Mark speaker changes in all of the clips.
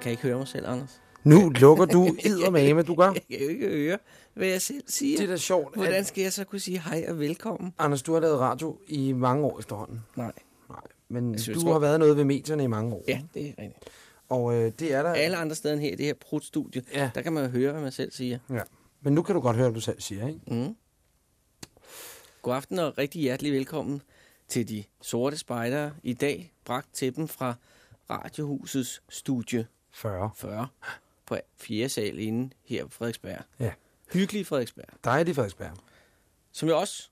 Speaker 1: Jeg kan ikke høre mig selv, Anders.
Speaker 2: Nu lukker du eddermame, du gør.
Speaker 1: Jeg kan jo ikke høre, hvad jeg selv siger.
Speaker 2: Det er da sjovt.
Speaker 1: Hvordan skal jeg så kunne sige hej og velkommen?
Speaker 2: Anders, du har lavet radio i mange år efterhånden.
Speaker 1: Nej.
Speaker 2: Nej, men
Speaker 1: Jeg synes,
Speaker 2: du
Speaker 1: tror-
Speaker 2: har været noget ved medierne i mange år.
Speaker 1: Ja, det er rigtigt.
Speaker 2: Og øh, det er der...
Speaker 1: Alle andre steder end her, i det her prutstudie,
Speaker 2: Ja.
Speaker 1: der kan man jo høre, hvad man selv siger.
Speaker 2: ja. Men nu kan du godt høre, hvad du selv siger, ikke?
Speaker 1: Mm. God aften og rigtig hjertelig velkommen til de sorte spejdere. I dag bragt til dem fra Radiohusets studie
Speaker 2: 40.
Speaker 1: 40 på 4. sal inde her på Frederiksberg.
Speaker 2: Ja.
Speaker 1: Hyggelig Frederiksberg.
Speaker 2: Dejlig Frederiksberg.
Speaker 1: Som jeg også...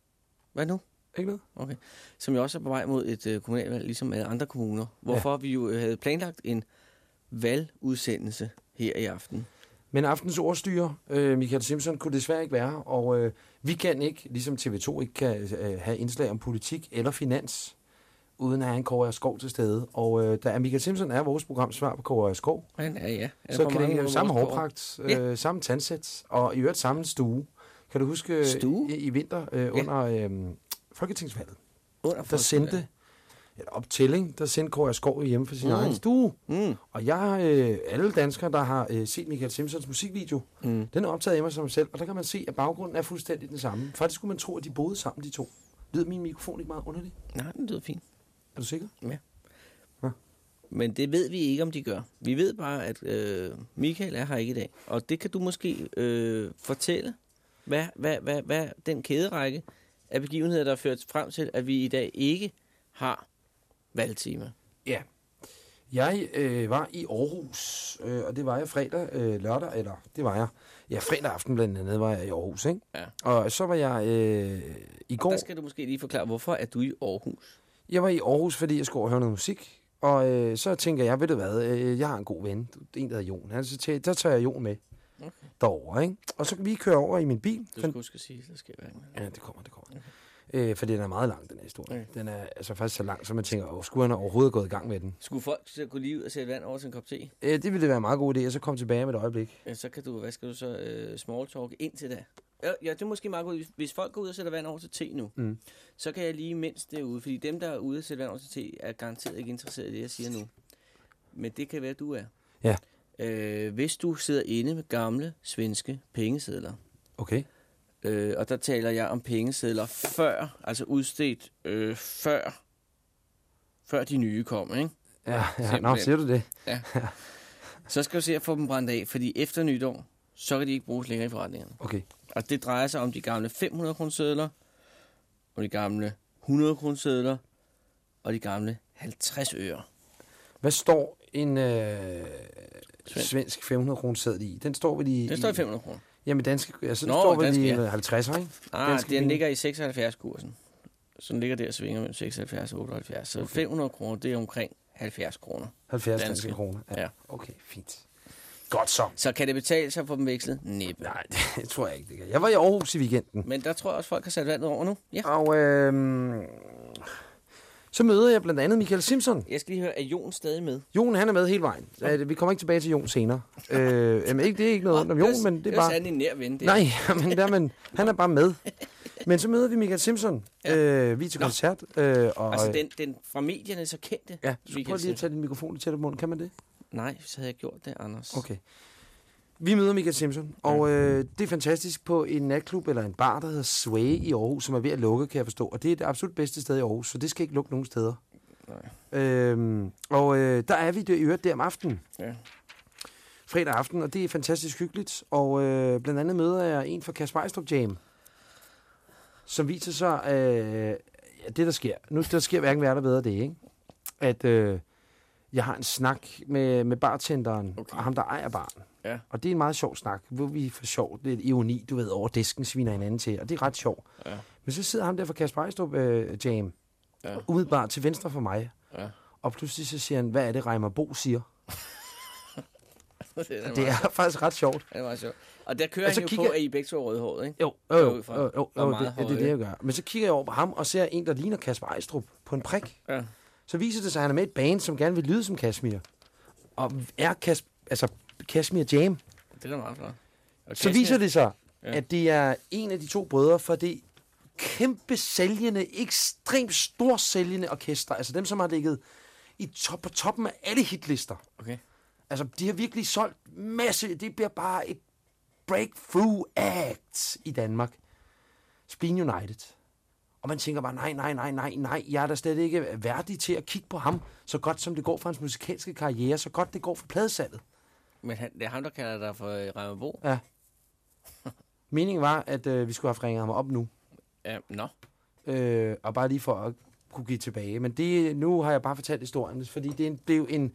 Speaker 1: Hvad nu?
Speaker 2: Ikke noget?
Speaker 1: Okay. Som jo også er på vej mod et øh, kommunalvalg, ligesom alle andre kommuner. Hvorfor ja. vi jo øh, havde planlagt en valgudsendelse her i aften.
Speaker 2: Men aftens ordstyre, øh, Michael Simpson, kunne desværre ikke være, og øh, vi kan ikke, ligesom TV2 ikke kan øh, have indslag om politik eller finans, uden at have en Kåre Skov til stede. Og øh, da Michael Simpson er vores programsvar på Kåre Skov,
Speaker 1: Han er, ja. Han
Speaker 2: så kan det
Speaker 1: måder
Speaker 2: samme hårpragt,
Speaker 1: Ja.
Speaker 2: øh, samme tandsæt, og i øvrigt samme stue. Kan du huske øh,
Speaker 1: Stue?
Speaker 2: i, i vinter øh, under øh, Folketingsvalget,
Speaker 1: Under
Speaker 2: der sendte, eller op til, ikke? der sendte Kåre Skov hjemme fra sin
Speaker 1: Mm.
Speaker 2: mm. egen stue.
Speaker 1: Mm.
Speaker 2: Og jeg, øh, alle danskere, der har øh, set Michael Simpsons musikvideo,
Speaker 1: Mm.
Speaker 2: den er optaget hjemme som selv, og der kan man se, at baggrunden er fuldstændig den samme. Faktisk skulle man tro, at de boede sammen, de to. Lyder min mikrofon ikke meget underligt?
Speaker 1: Nej, den lyder fint.
Speaker 2: Er du sikker?
Speaker 1: Men det ved vi ikke, om de gør. Vi ved bare, at øh, Michael er her ikke i dag. Og det kan du måske øh, fortælle, hvad, hvad, hvad, hvad den kæderække af begivenheder, der har ført frem til, at vi i dag ikke har valgtimer.
Speaker 2: Ja. Jeg øh, var i Aarhus, øh, og det var jeg fredag, øh, lørdag, eller det var jeg. Ja, fredag aften blandt andet var jeg i Aarhus, ikke?
Speaker 1: Ja.
Speaker 2: Og så var jeg øh, i går...
Speaker 1: Der skal du måske lige forklare, hvorfor er du i Aarhus?
Speaker 2: Jeg var i Aarhus, fordi jeg skulle over høre noget musik. Og øh, så tænker jeg, ved du hvad, øh, jeg har en god ven, en der hedder Jon. Han, så tæ- der tager jeg Jon med
Speaker 1: Okay.
Speaker 2: derover, ikke? Og så kan vi køre over i min bil.
Speaker 1: Du skal huske at sige, der skal være
Speaker 2: Ja, det kommer, det kommer. Okay. Øh, for den er meget lang, den her historie.
Speaker 1: Okay.
Speaker 2: Den er altså faktisk så lang, så man tænker, åh, skulle han overhovedet gået i gang med den?
Speaker 1: Skulle folk så gå lige ud og sætte vand over til en kop te?
Speaker 2: Øh, det ville være en meget god idé, og så komme tilbage med et øjeblik.
Speaker 1: Ja, så kan du, hvad skal du så, øh, small talk ind til det? Ja, ja, det er måske meget godt. Hvis- folk går ud og sætter vand over til te nu,
Speaker 2: Mm.
Speaker 1: så kan jeg lige mens det er ude, fordi dem, der er ude og sætter vand over til te, er garanteret ikke interesseret i det, jeg siger nu. Men det kan være, du er.
Speaker 2: Ja.
Speaker 1: Øh, hvis du sidder inde med gamle svenske pengesedler,
Speaker 2: Okay.
Speaker 1: øh, og der taler jeg om pengesedler før, altså udstedt øh, før, før de nye kom, ikke?
Speaker 2: Ja, ja. Nå, siger du det?
Speaker 1: Så skal du se at få dem brændt af, fordi efter nytår, så kan de ikke bruges længere i forretningerne.
Speaker 2: Okay.
Speaker 1: Og det drejer sig om de gamle 500 kronesedler, og de gamle 100 kronesedler, og de gamle 50 øre.
Speaker 2: Hvad står en øh,
Speaker 1: Svensk.
Speaker 2: svensk 500 kroner seddel i? Den står vel i...
Speaker 1: Den står i 500 kroner.
Speaker 2: Jamen, danske... Altså, den
Speaker 1: Nå,
Speaker 2: står vel
Speaker 1: danske,
Speaker 2: i
Speaker 1: ja.
Speaker 2: ja. 50, ikke?
Speaker 1: Ah,
Speaker 2: Danske
Speaker 1: den
Speaker 2: penge.
Speaker 1: ligger i 76-kursen. Så den ligger der og svinger mellem 76 og 78. Så 500 kroner, det er omkring 70 kroner.
Speaker 2: 70 danske,
Speaker 1: danske.
Speaker 2: kroner. Ja.
Speaker 1: ja.
Speaker 2: Okay, fint. Godt så.
Speaker 1: Så kan det betale sig at få dem vekslet? Næppe.
Speaker 2: Nej, det tror jeg ikke, det kan. Jeg var i Aarhus i weekenden.
Speaker 1: Men der tror jeg også, folk har sat vandet over nu. Ja.
Speaker 2: Og øh, så møder jeg blandt andet Michael Simpson.
Speaker 1: Jeg skal lige høre, er Jon stadig med?
Speaker 2: Jon, han er med hele vejen. Øh, Vi kommer ikke tilbage til Jon senere. øh, jamen, ikke, det er ikke noget ondt om Jon, men det er bare...
Speaker 1: Det er en nær ven. Det.
Speaker 2: Nej, men, der, men han er bare med. Men så møder vi Michael Simpson. Ja. Øh, vi er til
Speaker 1: Nå.
Speaker 2: koncert. Øh, og,
Speaker 1: Altså den, den fra medierne så kendte.
Speaker 2: Ja, så prøv lige at tage din mikrofon lidt tættere på munden. Kan man det?
Speaker 1: Nej, så havde jeg gjort det, Anders.
Speaker 2: Okay. Vi møder Michael Simpson, og øh, det er fantastisk på en natklub eller en bar, der hedder Sway i Aarhus, som er ved at lukke, kan jeg forstå. Og det er det absolut bedste sted i Aarhus, så det skal ikke lukke nogen steder.
Speaker 1: Nej.
Speaker 2: Øhm, og øh, der er vi der i øvrigt der om aftenen.
Speaker 1: Ja.
Speaker 2: Fredag aften, og det er fantastisk hyggeligt. Og øh, blandt andet møder jeg en fra Kasper Ejstrup Jam, som viser sig, øh, ja, det der sker. Nu der sker hverken værre eller bedre det, ikke? At øh, jeg har en snak med, med bartenderen,
Speaker 1: Okay.
Speaker 2: og ham der ejer baren.
Speaker 1: Ja.
Speaker 2: Og det er en meget sjov snak, hvor vi får sjov, lidt ironi, du ved, over disken sviner hinanden til, og det er ret sjovt.
Speaker 1: Ja.
Speaker 2: Men så sidder ham der fra Kasper Ejstrup øh, Jam,
Speaker 1: Ja.
Speaker 2: umiddelbart til venstre for mig,
Speaker 1: Ja.
Speaker 2: og pludselig så siger han, hvad er det, Reimer Bo siger?
Speaker 1: det, er
Speaker 2: Det er faktisk ret sjovt.
Speaker 1: Det er meget sjovt. Og der kører
Speaker 2: Og
Speaker 1: han jo
Speaker 2: kigger-
Speaker 1: på, at I begge to er rødhåret, ikke?
Speaker 2: Jo, jo, jo, jo, jo, jo
Speaker 1: meget
Speaker 2: det, det, er det, jeg gør. Men så kigger jeg over på ham og ser en, der ligner Kasper Ejstrup på en prik.
Speaker 1: Ja.
Speaker 2: Så viser det sig, at han er med et band, som gerne vil lyde som Kashmir. Og er Kas, altså Kashmir Jam.
Speaker 1: Det er da meget flot. Og
Speaker 2: Så
Speaker 1: Kashmir-
Speaker 2: viser det sig,
Speaker 1: Ja.
Speaker 2: at det er en af de to brødre for det kæmpe sælgende, ekstremt stor sælgende orkester. Altså dem, som har ligget i top, på toppen af alle hitlister.
Speaker 1: Okay.
Speaker 2: Altså, de har virkelig solgt masse. Det bliver bare et breakthrough act i Danmark. Spleen United. Og man tænker bare, nej, nej, nej, nej, nej, jeg er da slet ikke værdig til at kigge på ham, så godt som det går for hans musikalske karriere, så godt det går for pladesalget.
Speaker 1: Men han, det er ham, der kalder dig for øh, Reimerbo.
Speaker 2: Ja. Meningen var, at øh, vi skulle have ringet ham op nu,
Speaker 1: Ja, nå.
Speaker 2: øh, og bare lige for at kunne give tilbage. Men det, nu har jeg bare fortalt historien, fordi det er en- blev en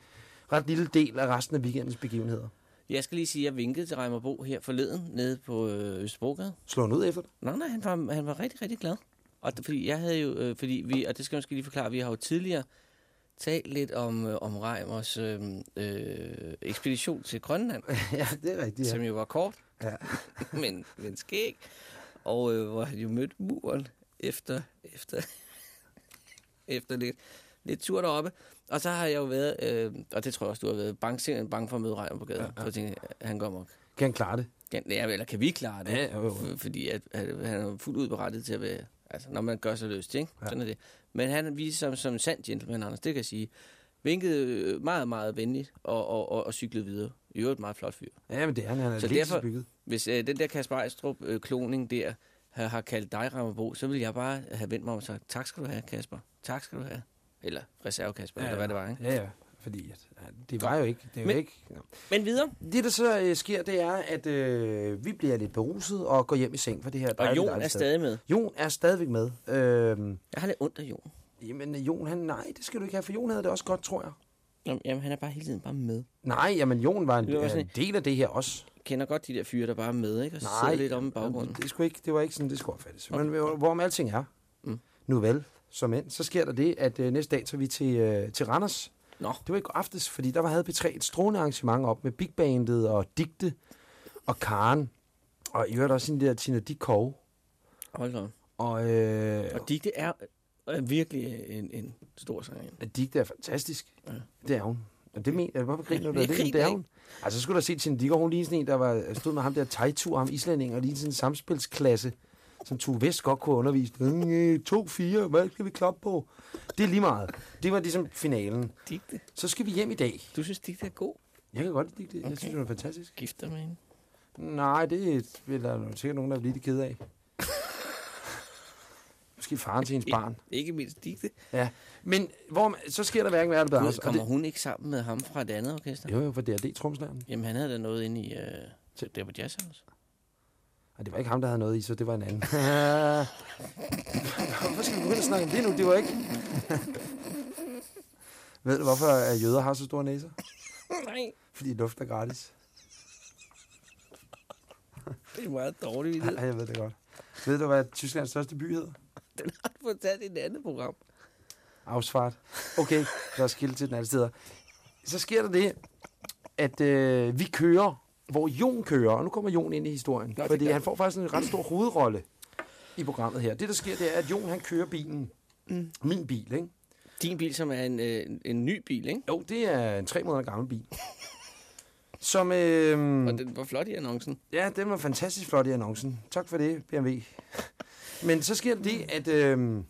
Speaker 2: ret lille del af resten af weekendens begivenheder.
Speaker 1: Jeg skal lige sige, at jeg vinkede til Reimerbo her forleden nede på øh, Østerbrogade.
Speaker 2: Slå han ud efter det.
Speaker 1: Nej, nej, han var, han var rigtig, rigtig glad. Og fordi jeg havde jo, øh, fordi vi, og det skal jeg måske lige forklare, vi har jo tidligere talt lidt om, øh, om Reimers øh, øh, ekspedition til Grønland,
Speaker 2: ja, det er rigtigt.
Speaker 1: ja. som jo var kort,
Speaker 2: Ja.
Speaker 1: men, men skæg. Og øh, hvor han jo mødte muren efter, efter, efter lidt, lidt tur deroppe. Og så har jeg jo været, øh, og det tror jeg også, du har været, bange, bange for at møde Reimer på gaden. Ja, ja. At tænke, han går amok.
Speaker 2: Kan han klare det?
Speaker 1: Kan, ja, eller kan vi klare det?
Speaker 2: Ja, jo, jo.
Speaker 1: Fordi at, at, han er fuldt ud berettet til at være, altså når man gør sig løst, ikke?
Speaker 2: Ja.
Speaker 1: Sådan er det. Men han viser som, som en sand gentleman, Anders, det kan jeg sige. Vinkede øh, meget, meget venligt og, og, og, og cyklede videre. I øvrigt et meget flot fyr.
Speaker 2: Ja, men det er han. Han er
Speaker 1: Så derfor-
Speaker 2: bygget.
Speaker 1: Hvis øh, den der Kasper Ejstrup øh, kloning der har, har kaldt dig Rammerbo, så vil jeg bare have vendt mig om og sagt, tak skal du have, Kasper. Tak skal du have. Eller reserve Kasper, ja, eller hvad det var, ikke?
Speaker 2: Ja, ja. Fordi at, det var jo ikke... Det jo
Speaker 1: Men-
Speaker 2: ikke ja.
Speaker 1: Men videre.
Speaker 2: Det, der så øh, sker, det er, at øh, vi bliver lidt beruset og går hjem i seng for det her
Speaker 1: Og Jon er stadig med.
Speaker 2: Jon er stadigvæk med. Øhm,
Speaker 1: Jeg har lidt ondt af Jon.
Speaker 2: jamen, Jon, han, nej, det skal du ikke have, for Jon havde det også godt, tror jeg.
Speaker 1: Jamen, Jamen, han er bare hele tiden bare med.
Speaker 2: Nej, jamen, Jon var en,
Speaker 1: Det var
Speaker 2: en
Speaker 1: sådan
Speaker 2: del af det her også.
Speaker 1: Kender godt de der fyre, der bare er med, ikke? Og
Speaker 2: Nej,
Speaker 1: sidder lidt om i baggrunden.
Speaker 2: Det, skulle ikke, det var ikke sådan, det skulle opfattes.
Speaker 1: Okay.
Speaker 2: Men hvor- hvorom alting er,
Speaker 1: Mm.
Speaker 2: nu vel, som end, så sker der det, at øh, næste dag tager vi til, øh, til Randers.
Speaker 1: Nå.
Speaker 2: Det var i går aftes, fordi der var, havde P3 et strålende arrangement op med Big Bandet og Digte og Karen. Og i øvrigt også sådan der Tina Dikov.
Speaker 1: Hold da.
Speaker 2: Og, øh,
Speaker 1: Og Digte er, er virkelig en, en stor sangerinde.
Speaker 2: og Digte er fantastisk.
Speaker 1: Ja.
Speaker 2: Det er hun. Og det mener jeg, hvorfor griner du? Det, det er hun. Altså, så skulle du set Tina Dikov, hun lige sådan en, der var, stod med ham der Taitu, ham islænding, og lige sådan en samspilsklasse, som Tue Vest godt kunne undervise. Mm, to, fire, hvad skal vi klappe på? Det er lige meget. Det var ligesom finalen.
Speaker 1: Digte?
Speaker 2: Så skal vi hjem i dag.
Speaker 1: Du synes, Digte er god?
Speaker 2: Jeg kan godt lide. Jeg
Speaker 1: Okay.
Speaker 2: synes, det er fantastisk.
Speaker 1: Gifter med hende?
Speaker 2: Nej, det vil der sikkert nogen, der bliver lidt ked af. Måske faren til hendes barn.
Speaker 1: Ikke mindst Digte.
Speaker 2: Ja. Men hvor, man- så sker der hverken værre eller bedre.
Speaker 1: Kommer hun ikke sammen med ham fra et andet orkester?
Speaker 2: det, jo, jo, for DRD tromslæren.
Speaker 1: Jamen, han havde da noget inde i... Øh, der på Jazz House.
Speaker 2: Og det var ikke ham, der havde noget i, så det var en anden. hvorfor skal vi begynde at snakke om det nu? Det var ikke... Ved du, hvorfor at jøder har så store næser?
Speaker 1: Nej,
Speaker 2: Fordi luft er gratis.
Speaker 1: det er meget dårligt.
Speaker 2: Ja, jeg ved det godt. Ved du, hvad Tysklands største by hedder?
Speaker 1: Den har du fortalt i et andet program.
Speaker 2: Ausfart. Okay, der er skilt til den alle steder. Så sker der det, at øh, vi kører, hvor Jon kører, og nu kommer Jon ind i historien,
Speaker 1: det er
Speaker 2: fordi han får faktisk en ret stor hovedrolle i programmet her. Det, der sker, det er, at Jon han kører bilen. Mm. Min bil, ikke?
Speaker 1: Din bil, som er en, øh, en ny bil, ikke?
Speaker 2: Jo, det er en tre måneder gammel bil. Som, øh,
Speaker 1: Og den var flot i annoncen.
Speaker 2: ja, den var fantastisk flot i annoncen. Tak for det, BMW. Men så sker det, at øh,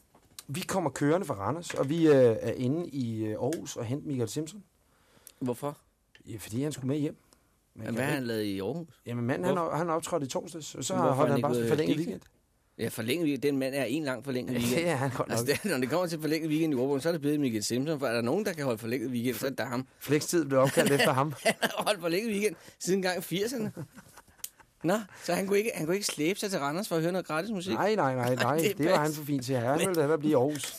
Speaker 2: vi kommer kørende fra Randers, og vi øh, er inde i øh, Aarhus og henter Michael Simpson.
Speaker 1: Hvorfor?
Speaker 2: Ja, fordi han skulle med hjem. Men
Speaker 1: hvad har han lavet i Aarhus?
Speaker 2: Jamen manden, han, har- han optrådte i torsdags, og så holdt
Speaker 1: er
Speaker 2: han
Speaker 1: han
Speaker 2: bare
Speaker 1: ikke
Speaker 2: forlænget
Speaker 1: at
Speaker 2: weekend.
Speaker 1: Ja, forlænget weekend. Den mand er en lang forlænget weekend.
Speaker 2: Ja, han godt nok.
Speaker 1: Altså, det, når det kommer til forlænget weekend i Aarhus, så er det blevet Michael Simpson. For er der nogen, der kan holde forlænget weekend, så er det da ham.
Speaker 2: Flekstid blev opkaldt efter ham.
Speaker 1: Han har holdt forlænget weekend siden gang i 80'erne. Nå, så han kunne, ikke, han kunne ikke slæbe sig til Randers for at høre noget gratis musik?
Speaker 2: Nej, nej, nej, nej.
Speaker 1: det
Speaker 2: Det var han for fint til. Han ville hellere blive i Aarhus. Så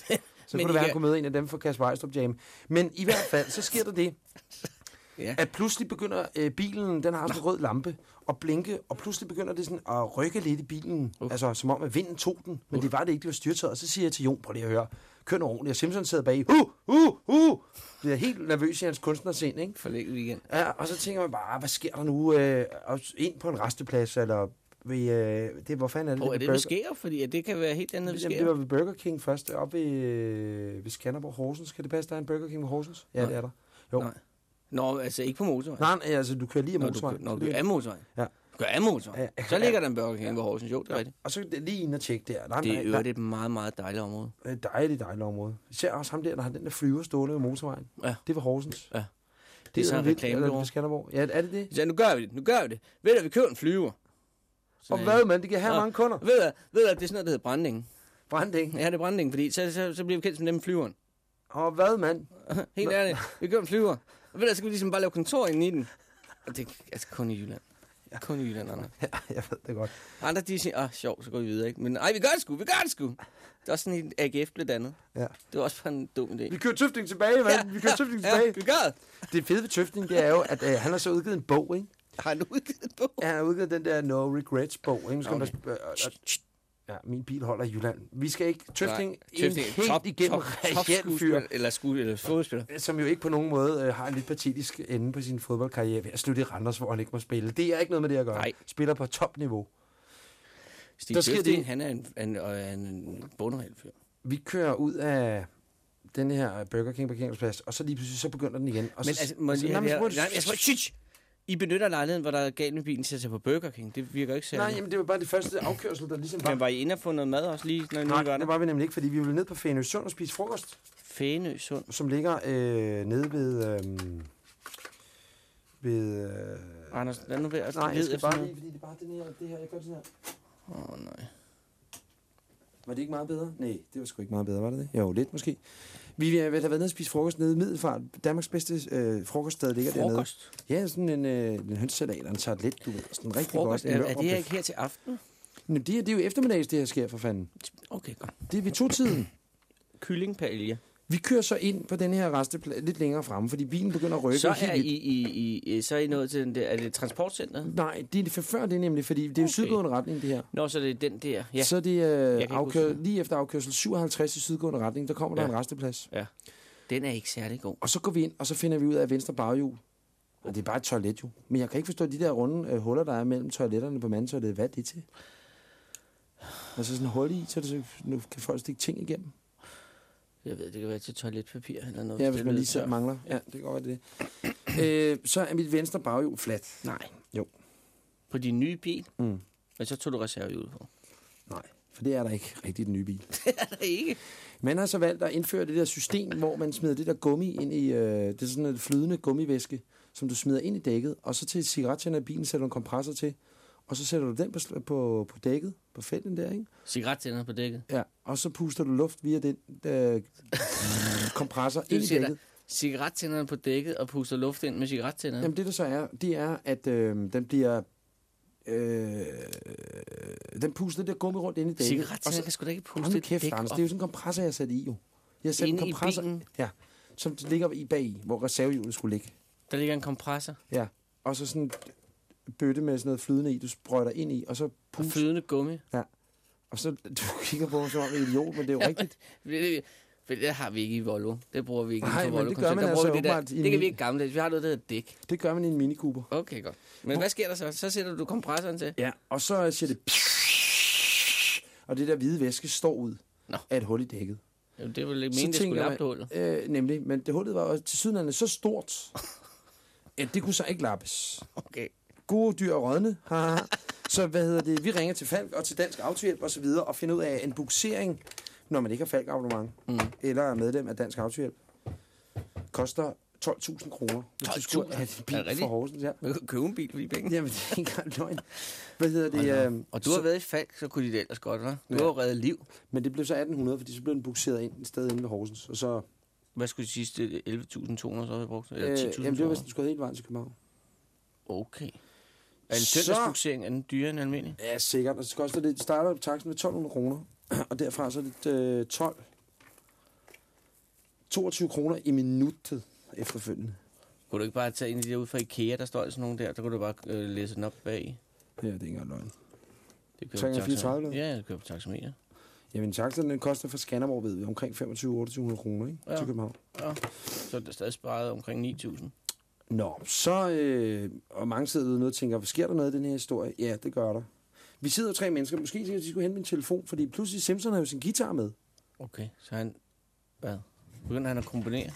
Speaker 1: Men
Speaker 2: kunne det være, han
Speaker 1: kan-
Speaker 2: kunne møde en af dem fra Kasper Ejstrup Jam. Men i hvert fald, så sker der det,
Speaker 1: Ja.
Speaker 2: at pludselig begynder øh, bilen, den har sådan en rød lampe, at blinke, og pludselig begynder det sådan at rykke lidt i bilen.
Speaker 1: Uf.
Speaker 2: Altså, som om at vinden tog den. Men det var det ikke, det var styrtaget. Og så siger jeg til Jon, prøv lige at høre, kør nu ordentligt. Og Simpson sidder bag, uh, uh, uh. Bliver helt nervøs i hans kunstnersind, ikke?
Speaker 1: Forlænget weekend.
Speaker 2: Ja, og så tænker man bare, hvad sker der nu? Øh, ind på en resteplads, eller ved, øh, det, hvor fanden er det?
Speaker 1: Og er det ved Skærup? Fordi det kan være helt andet ved
Speaker 2: Jamen, det var ved Burger King først, oppe ved, øh, ved Skanderborg Horsens. Kan det passe, der er en Burger King ved Horsens? Ja,
Speaker 1: Nej.
Speaker 2: det er der. Jo.
Speaker 1: Nej. Nå, altså ikke på motorvejen.
Speaker 2: Nej, nej, altså du kører lige af
Speaker 1: når du,
Speaker 2: motorvejen.
Speaker 1: når
Speaker 2: Så
Speaker 1: du
Speaker 2: det-
Speaker 1: er motorvejen.
Speaker 2: Ja.
Speaker 1: Gør af motor.
Speaker 2: Ja, ja.
Speaker 1: Så ligger der en Burger King ved Horsens. Jo, det er rigtigt.
Speaker 2: Og så det lige ind og tjekke der. Er,
Speaker 1: Det er øvrigt et meget, meget dejligt område.
Speaker 2: et dejligt, dejligt område. Især også ham der, der har den der flyver stående ved motorvejen.
Speaker 1: Ja.
Speaker 2: Det var Horsens.
Speaker 1: Ja. Det er sådan en reklame
Speaker 2: ved Skanderborg. Ja, er det det?
Speaker 1: Så nu gør vi det. Nu gør vi det. Ved du, vi køber en flyver.
Speaker 2: Og
Speaker 1: Sådan
Speaker 2: hvad, mand? Det kan have mange kunder.
Speaker 1: Ved du, ved du, det er sådan noget, der hedder branding.
Speaker 2: Brænding.
Speaker 1: Ja, det er branding, fordi så, så, så bliver vi kendt som dem flyveren.
Speaker 2: Og hvad, mand?
Speaker 1: Helt ærligt. Vi køber en flyver. Og ved du, så skal vi ligesom bare lave kontor inde i den. Og det er altså kun i Jylland. Kun i Jylland, Anders.
Speaker 2: Ja, jeg ved det godt.
Speaker 1: Andre, de siger, ah, sjov, så går vi videre, ikke? Men ej, vi gør det sgu, vi gør det sgu. Det er også sådan en AGF blev dannet.
Speaker 2: Ja.
Speaker 1: Det var også bare en dum idé.
Speaker 2: Vi kører Tøfting tilbage, mand. Vi kører Tøfting tilbage.
Speaker 1: Ja, vi gør det.
Speaker 2: Det fede ved Tøfting, det er jo, at øh, han har så udgivet en bog, ikke?
Speaker 1: Har han udgivet på?
Speaker 2: Ja, han har udgivet den der No Regrets bog, ikke?
Speaker 1: Okay.
Speaker 2: okay. man, øh, øh, ja, min bil holder i Jylland. Vi skal ikke... Tøfting,
Speaker 1: Nej,
Speaker 2: en helt
Speaker 1: top,
Speaker 2: igennem
Speaker 1: top, top
Speaker 2: fyr,
Speaker 1: eller, sku, eller fodspiller.
Speaker 2: som jo ikke på nogen måde øh, har en lidt patetisk ende på sin fodboldkarriere ved at slutte i Randers, hvor han ikke må spille. Det er ikke noget med det at gøre.
Speaker 1: Nej.
Speaker 2: Spiller på topniveau.
Speaker 1: Stig
Speaker 2: Der
Speaker 1: Tøfting,
Speaker 2: det-
Speaker 1: han er en, en, en, en bundregel fyr.
Speaker 2: Vi kører ud af den her Burger King parkeringsplads, og så lige pludselig så begynder den igen. Og
Speaker 1: Men
Speaker 2: så,
Speaker 1: altså, må jeg
Speaker 2: og så-
Speaker 1: lige
Speaker 2: nej,
Speaker 1: have
Speaker 2: men
Speaker 1: det
Speaker 2: så
Speaker 1: her-
Speaker 2: må du-
Speaker 1: Nej, jeg skal shit. I benytter lejligheden, hvor der er galt med bilen til at tage på Burger King. Det virker ikke
Speaker 2: Nej,
Speaker 1: særligt.
Speaker 2: jamen, det var bare det første afkørsel, der ligesom var.
Speaker 1: Men var I inde og få noget mad også lige, når I
Speaker 2: Nej,
Speaker 1: gør
Speaker 2: det
Speaker 1: det?
Speaker 2: var vi nemlig ikke, fordi vi ville ned på Fænø Sund og spise frokost,
Speaker 1: Fænø Sund.
Speaker 2: som ligger øh, nede ved... Øh, ved øh,
Speaker 1: Anders, lad nu være
Speaker 2: nej, jeg skal bare lige, fordi det er bare den her, det her, jeg gør det sådan her.
Speaker 1: Åh, oh, nej.
Speaker 2: Var det ikke meget bedre? Nej, det var sgu ikke meget bedre, var det det? Jo, lidt måske. Vi har vel have været nede og spise frokost nede i Middelfart. Danmarks bedste øh, frokoststed ligger dernede.
Speaker 1: Frokost?
Speaker 2: Ja, sådan en, øh, en hønsalat og en tartlet, du ved. Sådan rigtig
Speaker 1: Frokost?
Speaker 2: godt.
Speaker 1: Er,
Speaker 2: En
Speaker 1: er det her ikke her til aften?
Speaker 2: Men det, er- det er jo eftermiddags, det her sker for fanden.
Speaker 1: Okay, godt.
Speaker 2: Det er ved to-tiden.
Speaker 1: Kyllingpaelje.
Speaker 2: Vi kører så ind på den her resteplads lidt længere fremme, fordi bilen begynder at rykke
Speaker 1: Så er. I, I, I, så er I nået til den der, er det transportcenteret?
Speaker 2: Nej, det er for før det nemlig, fordi det er jo
Speaker 1: Okay.
Speaker 2: sydgående retning, det her.
Speaker 1: Nå, så det er den der. Ja,
Speaker 2: Ja. Så er det øh,
Speaker 1: ikke
Speaker 2: afkør, lige efter afkørsel 57 i sydgående retning, der kommer der
Speaker 1: Ja.
Speaker 2: en resteplads.
Speaker 1: den er ikke særlig god.
Speaker 2: Og så går vi ind, og så finder vi ud af venstre baghjul. Og det er bare et toilet jo. Men jeg kan ikke forstå de der runde øh, huller, der er mellem toiletterne på mandtoilettet. Hvad er det til? Altså sådan en hul i, så, det, så nu kan folk stikke ting igennem.
Speaker 1: Jeg ved, det kan være til toiletpapir eller noget.
Speaker 2: Ja, hvis man lige så
Speaker 1: tørt.
Speaker 2: mangler. Ja, det kan godt være det. øh, så er mit venstre baghjul fladt.
Speaker 1: Nej.
Speaker 2: Jo.
Speaker 1: På din nye bil?
Speaker 2: Mm.
Speaker 1: Men så tog du reservehjulet på.
Speaker 2: Nej, for det er der ikke rigtig den nye bil.
Speaker 1: Det er der ikke.
Speaker 2: Man har så valgt at indføre det der system, hvor man smider det der gummi ind i, øh, det er sådan en flydende gummivæske, som du smider ind i dækket, og så til cigarettænder i bilen sætter du en kompressor til, og så sætter du den på, på, på dækket, på fælden der, ikke?
Speaker 1: Cigarettænder på dækket.
Speaker 2: Ja, og så puster du luft via den øh, kompressor ind i dækket.
Speaker 1: cigarettænderne på dækket og puster luft ind med cigarettænderne.
Speaker 2: Jamen det der så er, det er, at øh, den bliver... Øh, den puster det der gummi rundt ind i dækket. og
Speaker 1: Cigarettænder
Speaker 2: så,
Speaker 1: kan sgu da ikke puste
Speaker 2: kæft,
Speaker 1: dæk
Speaker 2: Anders,
Speaker 1: op
Speaker 2: det er jo sådan en kompressor, jeg har sat i jo. Jeg har sat en
Speaker 1: inde i
Speaker 2: kompressor,
Speaker 1: bilen.
Speaker 2: ja, som ligger i bag i, hvor reservehjulet skulle ligge.
Speaker 1: Der ligger en kompressor
Speaker 2: Ja, og så sådan en bøtte med sådan noget flydende i, du sprøjter ind i, og så
Speaker 1: og
Speaker 2: pus.
Speaker 1: flydende gummi.
Speaker 2: Og så, du kigger på mig som om er idiot, men det er jo
Speaker 1: Ja,
Speaker 2: rigtigt.
Speaker 1: Det, det, har vi ikke i Volvo. Det bruger vi ikke
Speaker 2: Nej, men
Speaker 1: Volvo.
Speaker 2: det gør man
Speaker 1: der
Speaker 2: altså
Speaker 1: det, der,
Speaker 2: i
Speaker 1: det kan vi ikke gamle. Vi har noget, der hedder dæk.
Speaker 2: Det gør man i en Mini Cooper.
Speaker 1: Okay, godt. Men hvad sker der så? Så sætter du kompressoren til.
Speaker 2: Ja, og så siger det... Og det der hvide væske står ud
Speaker 1: Nå.
Speaker 2: af et hul i dækket.
Speaker 1: Jo, det ville ikke
Speaker 2: Så
Speaker 1: mene, det skulle lappe hullet.
Speaker 2: Øh, nemlig, men det hullet var til sydenlande så stort, at det kunne så ikke lappes.
Speaker 1: Okay.
Speaker 2: Gode dyr og rådne. så hvad hedder det? Vi ringer til Falk og til Dansk Autohjælp og så videre og finder ud af en buksering, når man ikke har Falk abonnement,
Speaker 1: Mm.
Speaker 2: eller er medlem af Dansk Autohjælp. Koster 12.000 kroner, hvis du
Speaker 1: 12.000?
Speaker 2: skulle have en
Speaker 1: Er det
Speaker 2: bil
Speaker 1: rigtigt?
Speaker 2: for Horsens. Ja.
Speaker 1: Man kan købe en bil for de penge.
Speaker 2: Jamen, det er ikke engang løgn. Hvad hedder det?
Speaker 1: Hold da op.
Speaker 2: Øh,
Speaker 1: Og du har været i Falk, så kunne de det ellers godt, hva'? Du
Speaker 2: Ja.
Speaker 1: har reddet liv.
Speaker 2: Men det blev så 1800, fordi så blev den bukseret ind et sted inde ved Horsens. Og så,
Speaker 1: Hvad skulle de sidste 11.200 så have brugt? Eller
Speaker 2: øh,
Speaker 1: 10.000
Speaker 2: jamen, det var, hvis den skulle helt vejen til København.
Speaker 1: Okay. Er en søndagsbuksering er den dyre end almindelig?
Speaker 2: Ja, sikkert. Og så koster det, det starter taksen med 1200 kroner. Og derfra så er det øh, 12. 22 kroner i minuttet efterfølgende.
Speaker 1: Kunne du ikke bare tage en af de der ud fra Ikea, der står altså nogle der, der kunne du bare øh, læse den op bag.
Speaker 2: Ja, det er ikke engang løgn.
Speaker 1: Det kører
Speaker 2: 334
Speaker 1: på taxa- Ja, det kører på taxameter.
Speaker 2: Jamen, taxaen den koster fra Skanderborg, ved vi, omkring 25-2800 kroner, ikke?
Speaker 1: Ja.
Speaker 2: Til København.
Speaker 1: Ja. Så er det stadig sparet omkring 9.000.
Speaker 2: Nå, så... Øh, og mange sidder ude og tænker, sker der noget i den her historie? Ja, det gør der. Vi sidder tre mennesker. Måske skal de skulle hente min telefon, fordi pludselig Simpson har jo sin guitar med.
Speaker 1: Okay, så han... Hvad? Begynder han at komponere?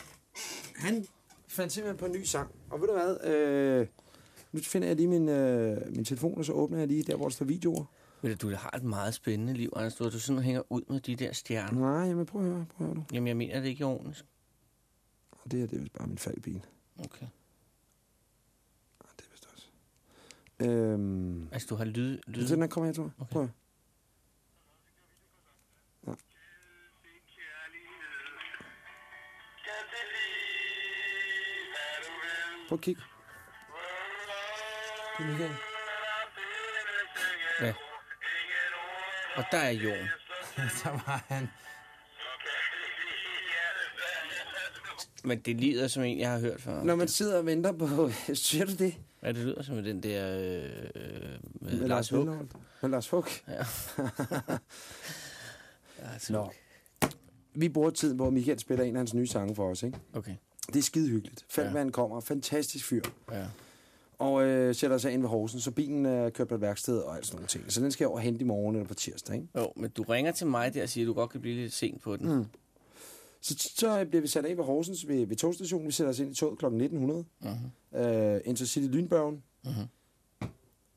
Speaker 2: Han fandt simpelthen på en ny sang. Og ved du hvad? Øh, Nu finder jeg lige min, øh, min telefon, og så åbner jeg lige der, hvor der står videoer.
Speaker 1: Ved du, du har et meget spændende liv, Anders. Du, du sådan hænger ud med de der stjerner.
Speaker 2: Nej, jamen prøv at høre, prøv at høre du.
Speaker 1: Jamen, jeg mener det ikke er ordentligt.
Speaker 2: Og det her, det er bare min faldbil.
Speaker 1: Okay.
Speaker 2: Og det er vist også. Øhm,
Speaker 1: Altså, du har lyd... lyd.
Speaker 2: så den her kommer her, tror jeg.
Speaker 1: Okay.
Speaker 2: Prøv. Ja. Prøv at kigge. Det er Michael.
Speaker 1: Ja. Og der er jorden.
Speaker 2: Der var han.
Speaker 1: Men det lyder som en, jeg har hørt før.
Speaker 2: Når man sidder og venter på... Siger du det?
Speaker 1: Ja, det lyder som den der... Øh, med,
Speaker 2: Med
Speaker 1: Lars Hug.
Speaker 2: Med Lars Hug.
Speaker 1: Ja. Lars
Speaker 2: Nå. Vi bruger tiden, hvor Michael spiller en af hans nye sange for os, ikke?
Speaker 1: Okay.
Speaker 2: Det er skide hyggeligt. Faldmanden kommer. Fantastisk fyr.
Speaker 1: Ja.
Speaker 2: Og øh, sætter sig ind ved Horsen, så bilen er kørt på et værksted og alt sådan nogle ting. Så den skal jeg over hente i morgen eller på tirsdag, ikke?
Speaker 1: Jo, men du ringer til mig der og siger, at du godt kan blive lidt sent på den.
Speaker 2: Mm. Så, så bliver vi sat af ved Horsens ved, ved togstationen. Vi sætter os ind i toget kl. 1900.
Speaker 1: Uh-huh.
Speaker 2: Øh, Intercity Lynbørgen.
Speaker 1: Uh-huh.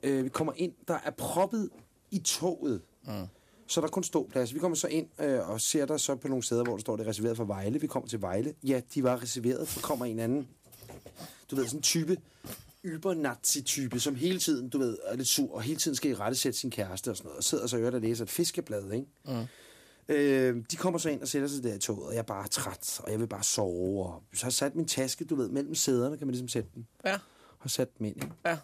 Speaker 2: Øh, vi kommer ind. Der er proppet i toget.
Speaker 1: Uh-huh.
Speaker 2: Så der er kun ståplads. Vi kommer så ind øh, og ser der så på nogle steder, hvor der står, det er reserveret for Vejle. Vi kommer til Vejle. Ja, de var reserveret. Så kommer en anden, du ved, sådan en type, ybernazi-type, som hele tiden, du ved, er lidt sur, og hele tiden skal i rette sætte sin kæreste og sådan noget, og sidder så og hører, der læser et fiskeblad, ikke?
Speaker 1: Mm.
Speaker 2: Øh, de kommer så ind og sætter sig der i toget, og jeg er bare træt, og jeg vil bare sove. Og så har jeg sat min taske, du ved, mellem sæderne, kan man ligesom sætte den.
Speaker 1: Ja,
Speaker 2: Og sat dem ind, ikke?
Speaker 1: ja.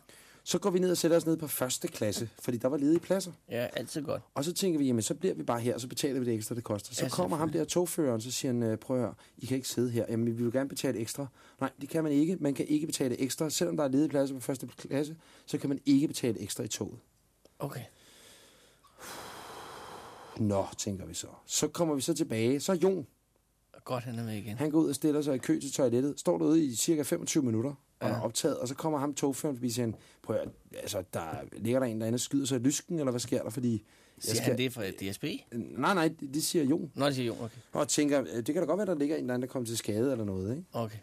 Speaker 2: Så går vi ned og sætter os ned på første klasse, fordi der var ledige pladser.
Speaker 1: Ja, altid godt.
Speaker 2: Og så tænker vi, jamen så bliver vi bare her, og så betaler vi det ekstra, det koster. Så
Speaker 1: Ja,
Speaker 2: kommer ham der togføreren, så siger han, øh, prøv at høre, I kan ikke sidde her. Jamen, vi vil gerne betale ekstra. Nej, det kan man ikke. Man kan ikke betale ekstra. Selvom der er ledige pladser på første klasse, så kan man ikke betale ekstra i toget.
Speaker 1: Okay.
Speaker 2: Nå, tænker vi så. Så kommer vi så tilbage. Så er Jon,
Speaker 1: Godt, han er med igen.
Speaker 2: han går ud og stiller sig i kø til toilettet. Står derude i cirka 25 minutter, og
Speaker 1: Ja.
Speaker 2: er optaget. Og så kommer ham togføreren forbi og siger, prøv at altså, der ligger der en, der inde og skyder sig i lysken, eller hvad sker der? Fordi
Speaker 1: Siger han det fra DSB?
Speaker 2: Nej, nej, det, siger Jon.
Speaker 1: Nå, det siger Jon, okay.
Speaker 2: Og tænker, øh, det kan da godt være, der ligger en eller anden, der kommer til skade eller noget, ikke?
Speaker 1: Okay.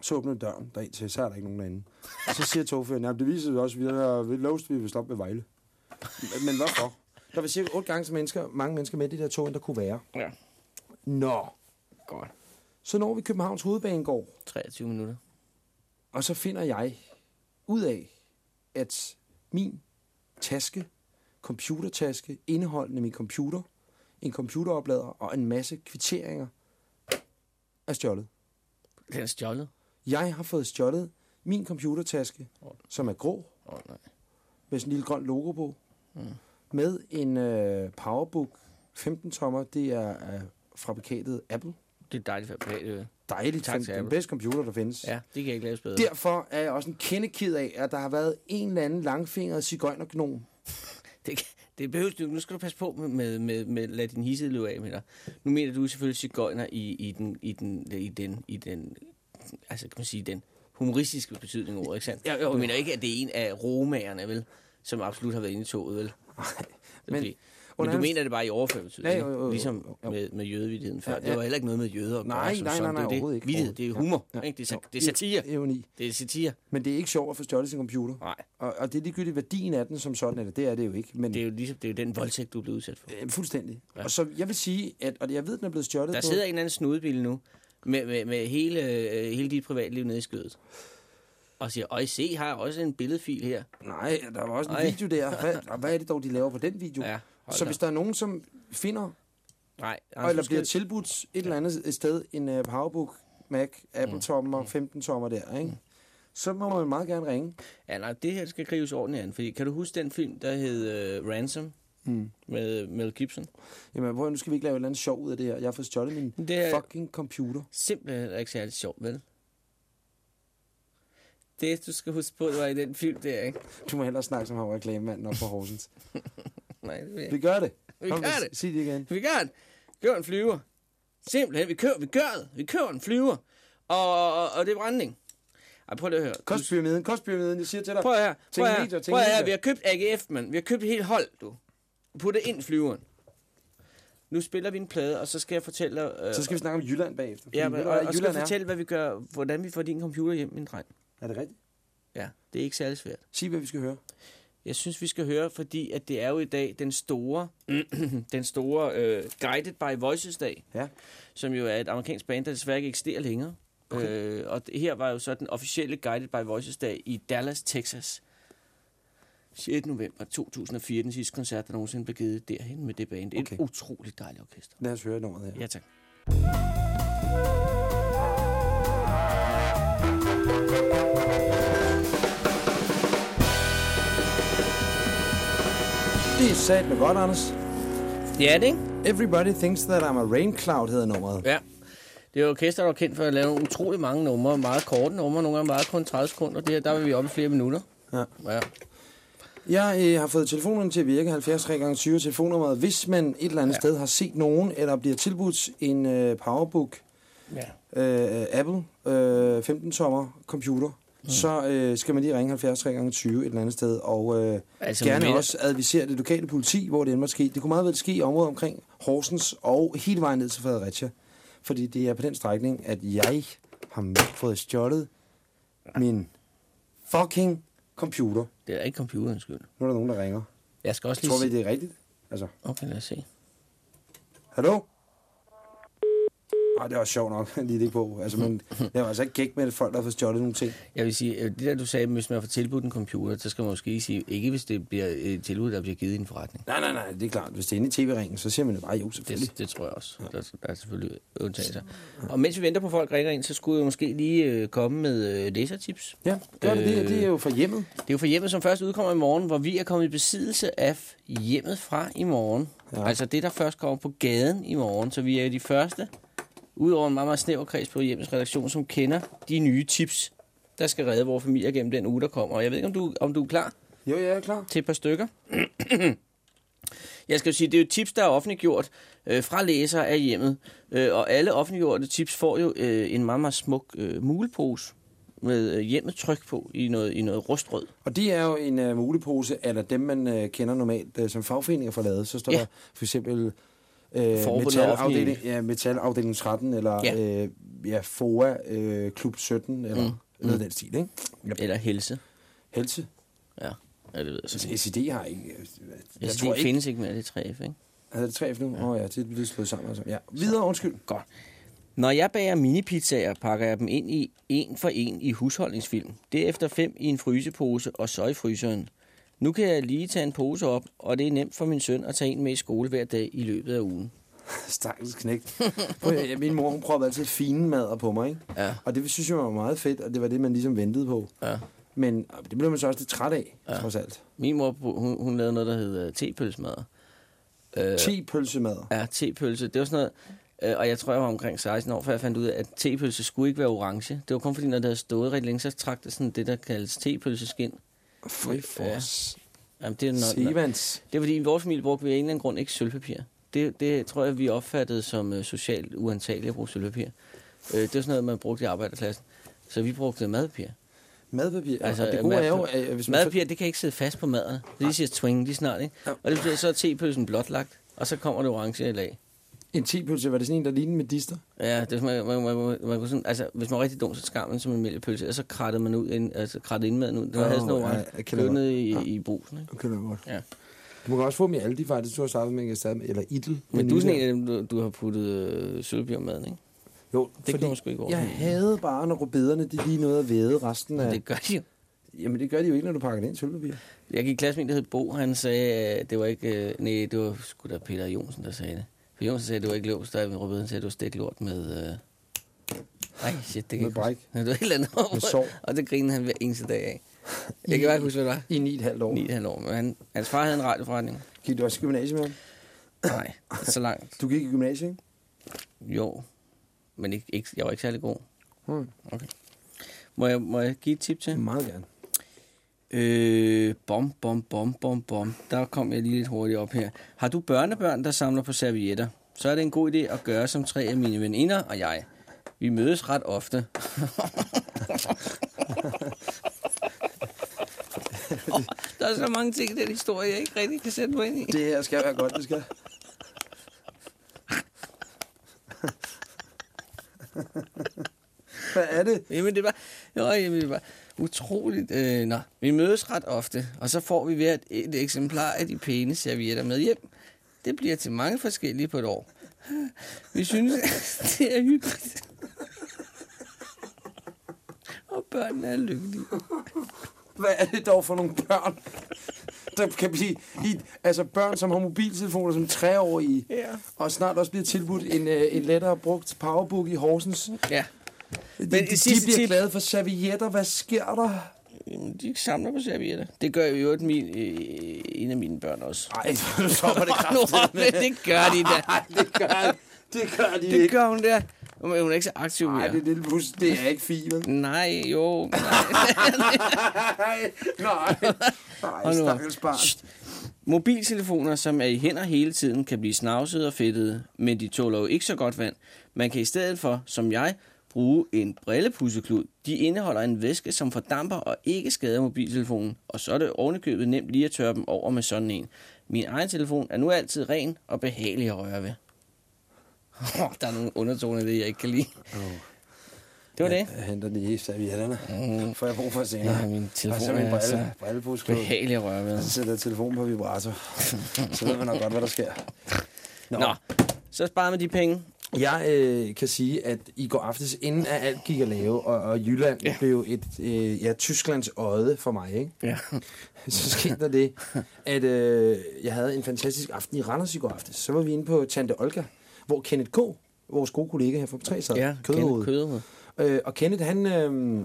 Speaker 2: Så åbner vi døren derind til, så er der ikke nogen derinde. Og så siger togføreren, ja, det viser sig også, at vi har vi låst, vi vil stoppe ved Vejle. Men- Men hvorfor? Der var cirka otte gange så mennesker, mange mennesker med i de der tog, end der kunne være.
Speaker 1: Ja.
Speaker 2: Nå.
Speaker 1: Godt.
Speaker 2: Så når vi Københavns Hovedbanegård,
Speaker 1: 23 minutter.
Speaker 2: og så finder jeg ud af, at min taske, computertaske, indeholdende min computer, en computeroplader og en masse kvitteringer er stjålet.
Speaker 1: Den er stjålet.
Speaker 2: Jeg har fået stjålet min computertaske, som er grå,
Speaker 1: oh, nej.
Speaker 2: med sådan en lille grøn logo på,
Speaker 1: Mm.
Speaker 2: Med en øh, Powerbook 15 tommer. Det er øh, fabrikatet Apple.
Speaker 1: Det er dejligt for privat.
Speaker 2: Dejligt.
Speaker 1: Tak til
Speaker 2: den bedste computer, der findes.
Speaker 1: Ja, det kan jeg ikke laves bedre.
Speaker 2: Derfor er jeg også en kendekid af, at der har været en eller anden langfingret cigøjnergnom.
Speaker 1: Det, det behøves du. Nu skal du passe på med, med, med, med lad din hisse løbe af med dig. Nu mener du selvfølgelig cigøjner i, i, den, i, den, i, den, i den, altså kan man sige, den humoristiske betydning af ordet, ikke sandt?
Speaker 2: Ja, jo, jo.
Speaker 1: Du mener ikke, at det er en af romagerne, vel? Som absolut har været inde i toget, vel?
Speaker 2: Men
Speaker 1: men, men du mener det bare i overført betydning,
Speaker 2: Ja, jo, jo, jo,
Speaker 1: ligesom
Speaker 2: jo.
Speaker 1: med, med jødevidtigheden før.
Speaker 2: Ja,
Speaker 1: Det
Speaker 2: ja.
Speaker 1: var heller ikke noget med jøder at gøre.
Speaker 2: Nej,
Speaker 1: som
Speaker 2: nej, nej, nej,
Speaker 1: det er det.
Speaker 2: ikke.
Speaker 1: Vittighed, det er humor.
Speaker 2: Ja.
Speaker 1: Ikke? Det, er, det er satire.
Speaker 2: Ironi.
Speaker 1: Det er satire.
Speaker 2: Men det er ikke sjovt at få stjålet sin computer.
Speaker 1: Nej,
Speaker 2: Og, og det er ligegyldigt værdien af den som sådan, eller det er det jo ikke. Men
Speaker 1: det er jo, ligesom, det er jo den voldtægt, du blevet udsat for.
Speaker 2: øh, fuldstændig.
Speaker 1: Ja.
Speaker 2: Ja. Og så jeg vil sige, at og jeg ved, den er blevet stjålet
Speaker 1: Der
Speaker 2: på...
Speaker 1: sidder en eller anden snudebil nu, med, med, med hele, øh, hele dit privatliv nede i skødet. Og siger, øj, se, har jeg også en billedfil her.
Speaker 2: Nej, der var også en
Speaker 1: Ej.
Speaker 2: video der. Hvad, hvad er det dog, de laver på den video?
Speaker 1: Ja, hold
Speaker 2: så
Speaker 1: da.
Speaker 2: hvis der er nogen, som finder,
Speaker 1: Nej,
Speaker 2: og eller bliver tilbudt et eller andet sted, en uh, Powerbook, Mac, Apple-tommer, 15-tommer der, ikke? så må man meget gerne ringe.
Speaker 1: Ja, nej, det her skal grives ordentligt an. Fordi, kan du huske den film, der hed uh, Ransom
Speaker 2: Mm.
Speaker 1: med Mel Gibson?
Speaker 2: Jamen, hvor nu skal vi ikke lave et eller andet sjov ud af det her. Jeg har fået stjålet min
Speaker 1: Det er
Speaker 2: fucking computer.
Speaker 1: simpelthen ikke særlig sjovt, vel? Det, du skal huske på, det var i den film der, ikke?
Speaker 2: Du må hellere snakke som ham reklamemanden op på Horsens.
Speaker 1: Nej, det vil jeg
Speaker 2: Vi gør det.
Speaker 1: Vi
Speaker 2: Kom,
Speaker 1: gør det.
Speaker 2: Sig det igen.
Speaker 1: Vi gør det. Køber en flyver. Simpelthen, vi kører, vi gør det. Vi køber en flyver. Og, og, og det er brænding. Ej, prøv lige at høre.
Speaker 2: Kostpyramiden, kostpyramiden, jeg siger til dig.
Speaker 1: Prøv her. Prøv her.
Speaker 2: medier,
Speaker 1: Prøv her. Vi har købt AGF, mand. Vi har købt et helt hold, du. Puttet ind flyveren. Nu spiller vi en plade, og så skal jeg fortælle dig... Øh,
Speaker 2: Så skal vi snakke om Jylland bagefter.
Speaker 1: ja, men, og, og skal
Speaker 2: Jylland
Speaker 1: jeg fortælle, hvad vi gør, hvordan vi får din computer hjem, min dreng.
Speaker 2: Er. Det rigtigt?
Speaker 1: Ja, det er ikke særlig svært.
Speaker 2: Sig, hvad vi skal høre.
Speaker 1: Jeg synes, vi skal høre, fordi at det er jo i dag den store, den store uh, Guided by Voices-dag,
Speaker 2: Ja.
Speaker 1: som jo er et amerikansk band, der desværre ikke eksisterer længere. Okay. Uh, og det her var jo så den officielle Guided by Voices-dag i Dallas, Texas. 6. november 2004, den sidste koncert, der nogensinde blev givet derhen med det band. Okay. Et utroligt dejligt orkester.
Speaker 2: Lad os høre nummeret her.
Speaker 1: Ja, tak.
Speaker 2: Det er sat med godt, Anders.
Speaker 1: Det er det, ikke?
Speaker 2: Everybody thinks that I'm a rain cloud, hedder nummeret.
Speaker 1: Ja. Det er jo orkester, der er kendt for at lave utrolig mange numre, meget korte numre, nogle gange meget kun 30 sekunder. Det her, der er vi oppe i flere minutter.
Speaker 2: Ja.
Speaker 1: Ja.
Speaker 2: Jeg øh, har fået telefonen til at virke 70 3 gange 20 telefonnummeret. Hvis man et eller andet
Speaker 1: ja.
Speaker 2: sted har set nogen, eller bliver tilbudt en øh, Powerbook
Speaker 1: ja.
Speaker 2: øh, Apple øh, 15-tommer computer, mm. så øh, skal man lige ringe 70 3 gange 20 et eller andet sted, og øh,
Speaker 1: Altså,
Speaker 2: gerne også advisere det lokale politi, hvor det end måtte ske. Det kunne meget vel ske i området omkring Horsens og hele vejen ned til Fredericia. Fordi det er på den strækning, at jeg har fået stjålet min fucking computer.
Speaker 1: Det er ikke computerens skyld.
Speaker 2: Nu er der nogen, der ringer.
Speaker 1: Jeg skal også lige
Speaker 2: Tror vi, det er rigtigt? Altså,
Speaker 1: Okay, lad os se.
Speaker 2: hallo? Nej, det var sjovt nok, lige det på. Altså, men jeg var altså ikke gæk med, at folk der har fået stjålet nogle ting.
Speaker 1: Jeg vil sige, øh, det der du sagde, hvis man får tilbudt en computer, så skal man måske sige, ikke hvis det bliver et tilbud, der bliver givet i en forretning.
Speaker 2: Nej, nej, nej, det er klart. Hvis det er inde i tv-ringen, så siger man det bare jo, selvfølgelig.
Speaker 1: Det, det tror jeg også. Der, der er selvfølgelig undtagelser. Og mens vi venter på, folk ringer ind, så skulle jeg måske lige øh, komme med øh, læsertips.
Speaker 2: Ja, gør det. det. Det er jo fra hjemmet.
Speaker 1: Det er jo for hjemmet, som først udkommer i morgen, hvor vi er kommet i besiddelse af hjemmet fra i morgen. Ja.
Speaker 2: Ja.
Speaker 1: Altså det, der først kommer på gaden i morgen. Så vi er de første, udover en meget, meget snæver kreds på hjemmets redaktion, som kender de nye tips, der skal redde vores familier gennem den uge, der kommer. Og jeg ved ikke, om du, om du er klar
Speaker 2: Jo, jeg er klar.
Speaker 1: til et par stykker. Jeg skal jo sige, det er jo tips, der er offentliggjort øh, fra læsere af hjemmet. Øh, og alle offentliggjorte tips får jo øh, en meget, meget smuk øh, mulepose med øh, hjemmet tryk på i noget, i noget rustrød.
Speaker 2: Og det er jo en uh, mulepose, eller dem, man uh, kender normalt uh, som fagforeninger får lavet. Så står
Speaker 1: ja.
Speaker 2: der for eksempel
Speaker 1: Forbundet
Speaker 2: metalafdeling, ja, metalafdeling 13, eller
Speaker 1: Ja.
Speaker 2: uh, ja FOA uh, klub 17, eller
Speaker 1: Mm.
Speaker 2: mm. noget af den stil, ikke?
Speaker 1: Eller helse.
Speaker 2: Helse.
Speaker 1: Ja, ja det ved jeg så.
Speaker 2: Altså, SID har ikke... Jeg,
Speaker 1: Jeg
Speaker 2: tror
Speaker 1: det
Speaker 2: ikke...
Speaker 1: findes ikke mere, det er 3F, ikke?
Speaker 2: Er det tre nu? Åh ja. Oh, ja, det bliver slået sammen. Altså. Ja. Videre, undskyld.
Speaker 1: Godt. Når jeg bager minipizzaer, pakker jeg dem ind i en for en i husholdningsfilm. Derefter fem i en frysepose og så i fryseren. Nu kan jeg lige tage en pose op, og det er nemt for min søn at tage en med i skole hver dag i løbet af ugen.
Speaker 2: Stakkels knægt. Min mor, hun proppede altid fine mader på mig, ikke?
Speaker 1: Ja,
Speaker 2: Og det synes jeg var meget fedt, og det var det, man ligesom ventede på.
Speaker 1: ja.
Speaker 2: Men det blev man så også lidt træt af,
Speaker 1: Ja.
Speaker 2: trods alt.
Speaker 1: Min mor, hun, hun lavede noget, der hed uh, tepølsmadder. Øh,
Speaker 2: 10 pølsemader.
Speaker 1: Ja, tepølse. Det var sådan noget, øh, og jeg tror, jeg var omkring 16 år, før jeg fandt ud af, at tepølse skulle ikke være orange. Det var kun fordi, når det havde stået rigtig længe, så trak det sådan det, der kaldes tepølseskin.
Speaker 2: Føj for
Speaker 1: Ja. Jamen, det er, noget,
Speaker 2: Sevans.
Speaker 1: det er fordi, i vores familie brugte vi af en eller anden grund ikke sølvpapir. Det, det tror jeg, vi opfattede som uh, socialt uantageligt at bruge sølvpapir. Øh, det var sådan noget, man brugte i arbejderklassen. Så vi brugte madpapir.
Speaker 2: Madpapir.
Speaker 1: Altså,
Speaker 2: og det gode er jo,
Speaker 1: madpapir-
Speaker 2: at hvis man...
Speaker 1: Madpapir, det kan ikke sidde fast på maden. Det siger twing lige snart, ikke?
Speaker 2: Ja.
Speaker 1: Og det betyder, så er tepølsen blotlagt, og så kommer det orange i lag.
Speaker 2: En 10 pølse, var det sådan en, der lignede med dister?
Speaker 1: Ja, det er, man, man, man, man, man, sådan, altså, hvis man var rigtig dum, så skar man som en mælkepølse, og så krattede man ud, ind, altså krattede indmaden ud. Det var
Speaker 2: Åh,
Speaker 1: havde sådan noget
Speaker 2: ja,
Speaker 1: nede i,
Speaker 2: Ja.
Speaker 1: i brusen, ikke?
Speaker 2: Var godt.
Speaker 1: Ja.
Speaker 2: Du kan også få dem i Aldi, faktisk. Du har startet med en med, eller Idel.
Speaker 1: Men du er sådan en af dem, du, du har puttet øh, maden, ikke?
Speaker 2: Jo,
Speaker 1: Det
Speaker 2: fordi
Speaker 1: kommer sgu ikke over.
Speaker 2: jeg havde bare, når rubederne, de lige nåede at væde resten af...
Speaker 1: Det gør de jo.
Speaker 2: Jamen, det gør de jo ikke, når du pakker det ind i sølvpapir.
Speaker 1: Jeg gik i klasse med en, der hed Bo, han sagde, det var ikke, øh, nej, det var sgu da Peter Jonsen, der sagde det. Jonsen sagde, det var ikke lås, der med rødbeden sagde, var stegt lort med... Øh... Ej, shit, det kan
Speaker 2: Med bræk.
Speaker 1: Det var et eller andet.
Speaker 2: Med sår.
Speaker 1: Og det grinede han hver eneste dag af. Jeg kan bare huske, hvad det var.
Speaker 2: I ni et halvt år.
Speaker 1: 9,5 år. Men han, hans far havde en radioforretning.
Speaker 2: Gik du også i gymnasiet med ham?
Speaker 1: Nej, så langt.
Speaker 2: Du gik i gymnasiet, ikke?
Speaker 1: Jo, men ikke, ikke, jeg var ikke særlig god.
Speaker 2: Hmm.
Speaker 1: Okay. Må jeg, må jeg give et tip til?
Speaker 2: Meget gerne.
Speaker 1: Øh, bom, bom, bom, bom, bom. Der kom jeg lige lidt hurtigt op her. Har du børnebørn, der samler på servietter? Så er det en god idé at gøre som tre af mine veninder og jeg. Vi mødes ret ofte. der er så mange ting i den historie, jeg ikke rigtig kan sætte mig ind i.
Speaker 2: Det her skal være godt, det skal. Hvad er det?
Speaker 1: Jamen, det var, jo, jamen, det var utroligt. Øh, nå, vi mødes ret ofte, og så får vi hvert et eksemplar af de pæne servietter med hjem. Det bliver til mange forskellige på et år. Vi synes, det er hyggeligt. Og børnene er lykkelige.
Speaker 2: Hvad er det dog for nogle børn, der kan blive... I, altså børn, som har mobiltelefoner som treårige,
Speaker 1: Ja.
Speaker 2: og snart også bliver tilbudt en, øh, en lettere brugt powerbook i Horsens.
Speaker 1: Ja.
Speaker 2: Men de,
Speaker 1: et
Speaker 2: de
Speaker 1: sidste
Speaker 2: bliver
Speaker 1: tip.
Speaker 2: glade for servietter. Hvad sker der?
Speaker 1: Jamen, de samler på servietter. Det gør jo øvrigt min, øh, en af mine børn også.
Speaker 2: Nej, nu stopper det
Speaker 1: men det gør de da.
Speaker 2: Nej, det gør, det gør de
Speaker 1: Det
Speaker 2: ikke.
Speaker 1: gør hun der. Hun er hun er ikke så aktiv
Speaker 2: Nej,
Speaker 1: mere.
Speaker 2: det er lille bus, det er ikke fint.
Speaker 1: Nej, jo. Nej.
Speaker 2: Nej, nej. Nej, stakkels barn.
Speaker 1: Mobiltelefoner, som er i hænder hele tiden, kan blive snavsede og fedtede, men de tåler jo ikke så godt vand. Man kan i stedet for, som jeg, bruge en brillepusseklud. De indeholder en væske, som fordamper og ikke skader mobiltelefonen, og så er det ovenikøbet nemt lige at tørre dem over med sådan en. Min egen telefon er nu altid ren og behagelig at røre ved. Oh, der er nogle undertoner det, jeg ikke kan lide. Det var det.
Speaker 2: Jeg henter lige servietterne.
Speaker 1: Mm.
Speaker 2: Får jeg brug for senere.
Speaker 1: Ja, min
Speaker 2: Og
Speaker 1: telefon
Speaker 2: så min
Speaker 1: er
Speaker 2: brille,
Speaker 1: så
Speaker 2: brillepusklude.
Speaker 1: behagelig at røre ved.
Speaker 2: Så sætter jeg telefonen på vibrator. så ved man nok godt, hvad der sker. Nå.
Speaker 1: Nå, så sparer man de penge.
Speaker 2: Jeg øh, kan sige, at i går aftes, inden at alt gik at lave, og, og Jylland ja. Blev et øh, ja, Tysklands øje for mig, ikke?
Speaker 1: Ja.
Speaker 2: så skete der det, at øh, jeg havde en fantastisk aften i Randers i går aftes. Så var vi inde på Tante Olga, hvor Kenneth K., vores gode kollega her fra P3 sad,
Speaker 1: Ja,
Speaker 2: kødhoved. Øh, og Kenneth, han øh,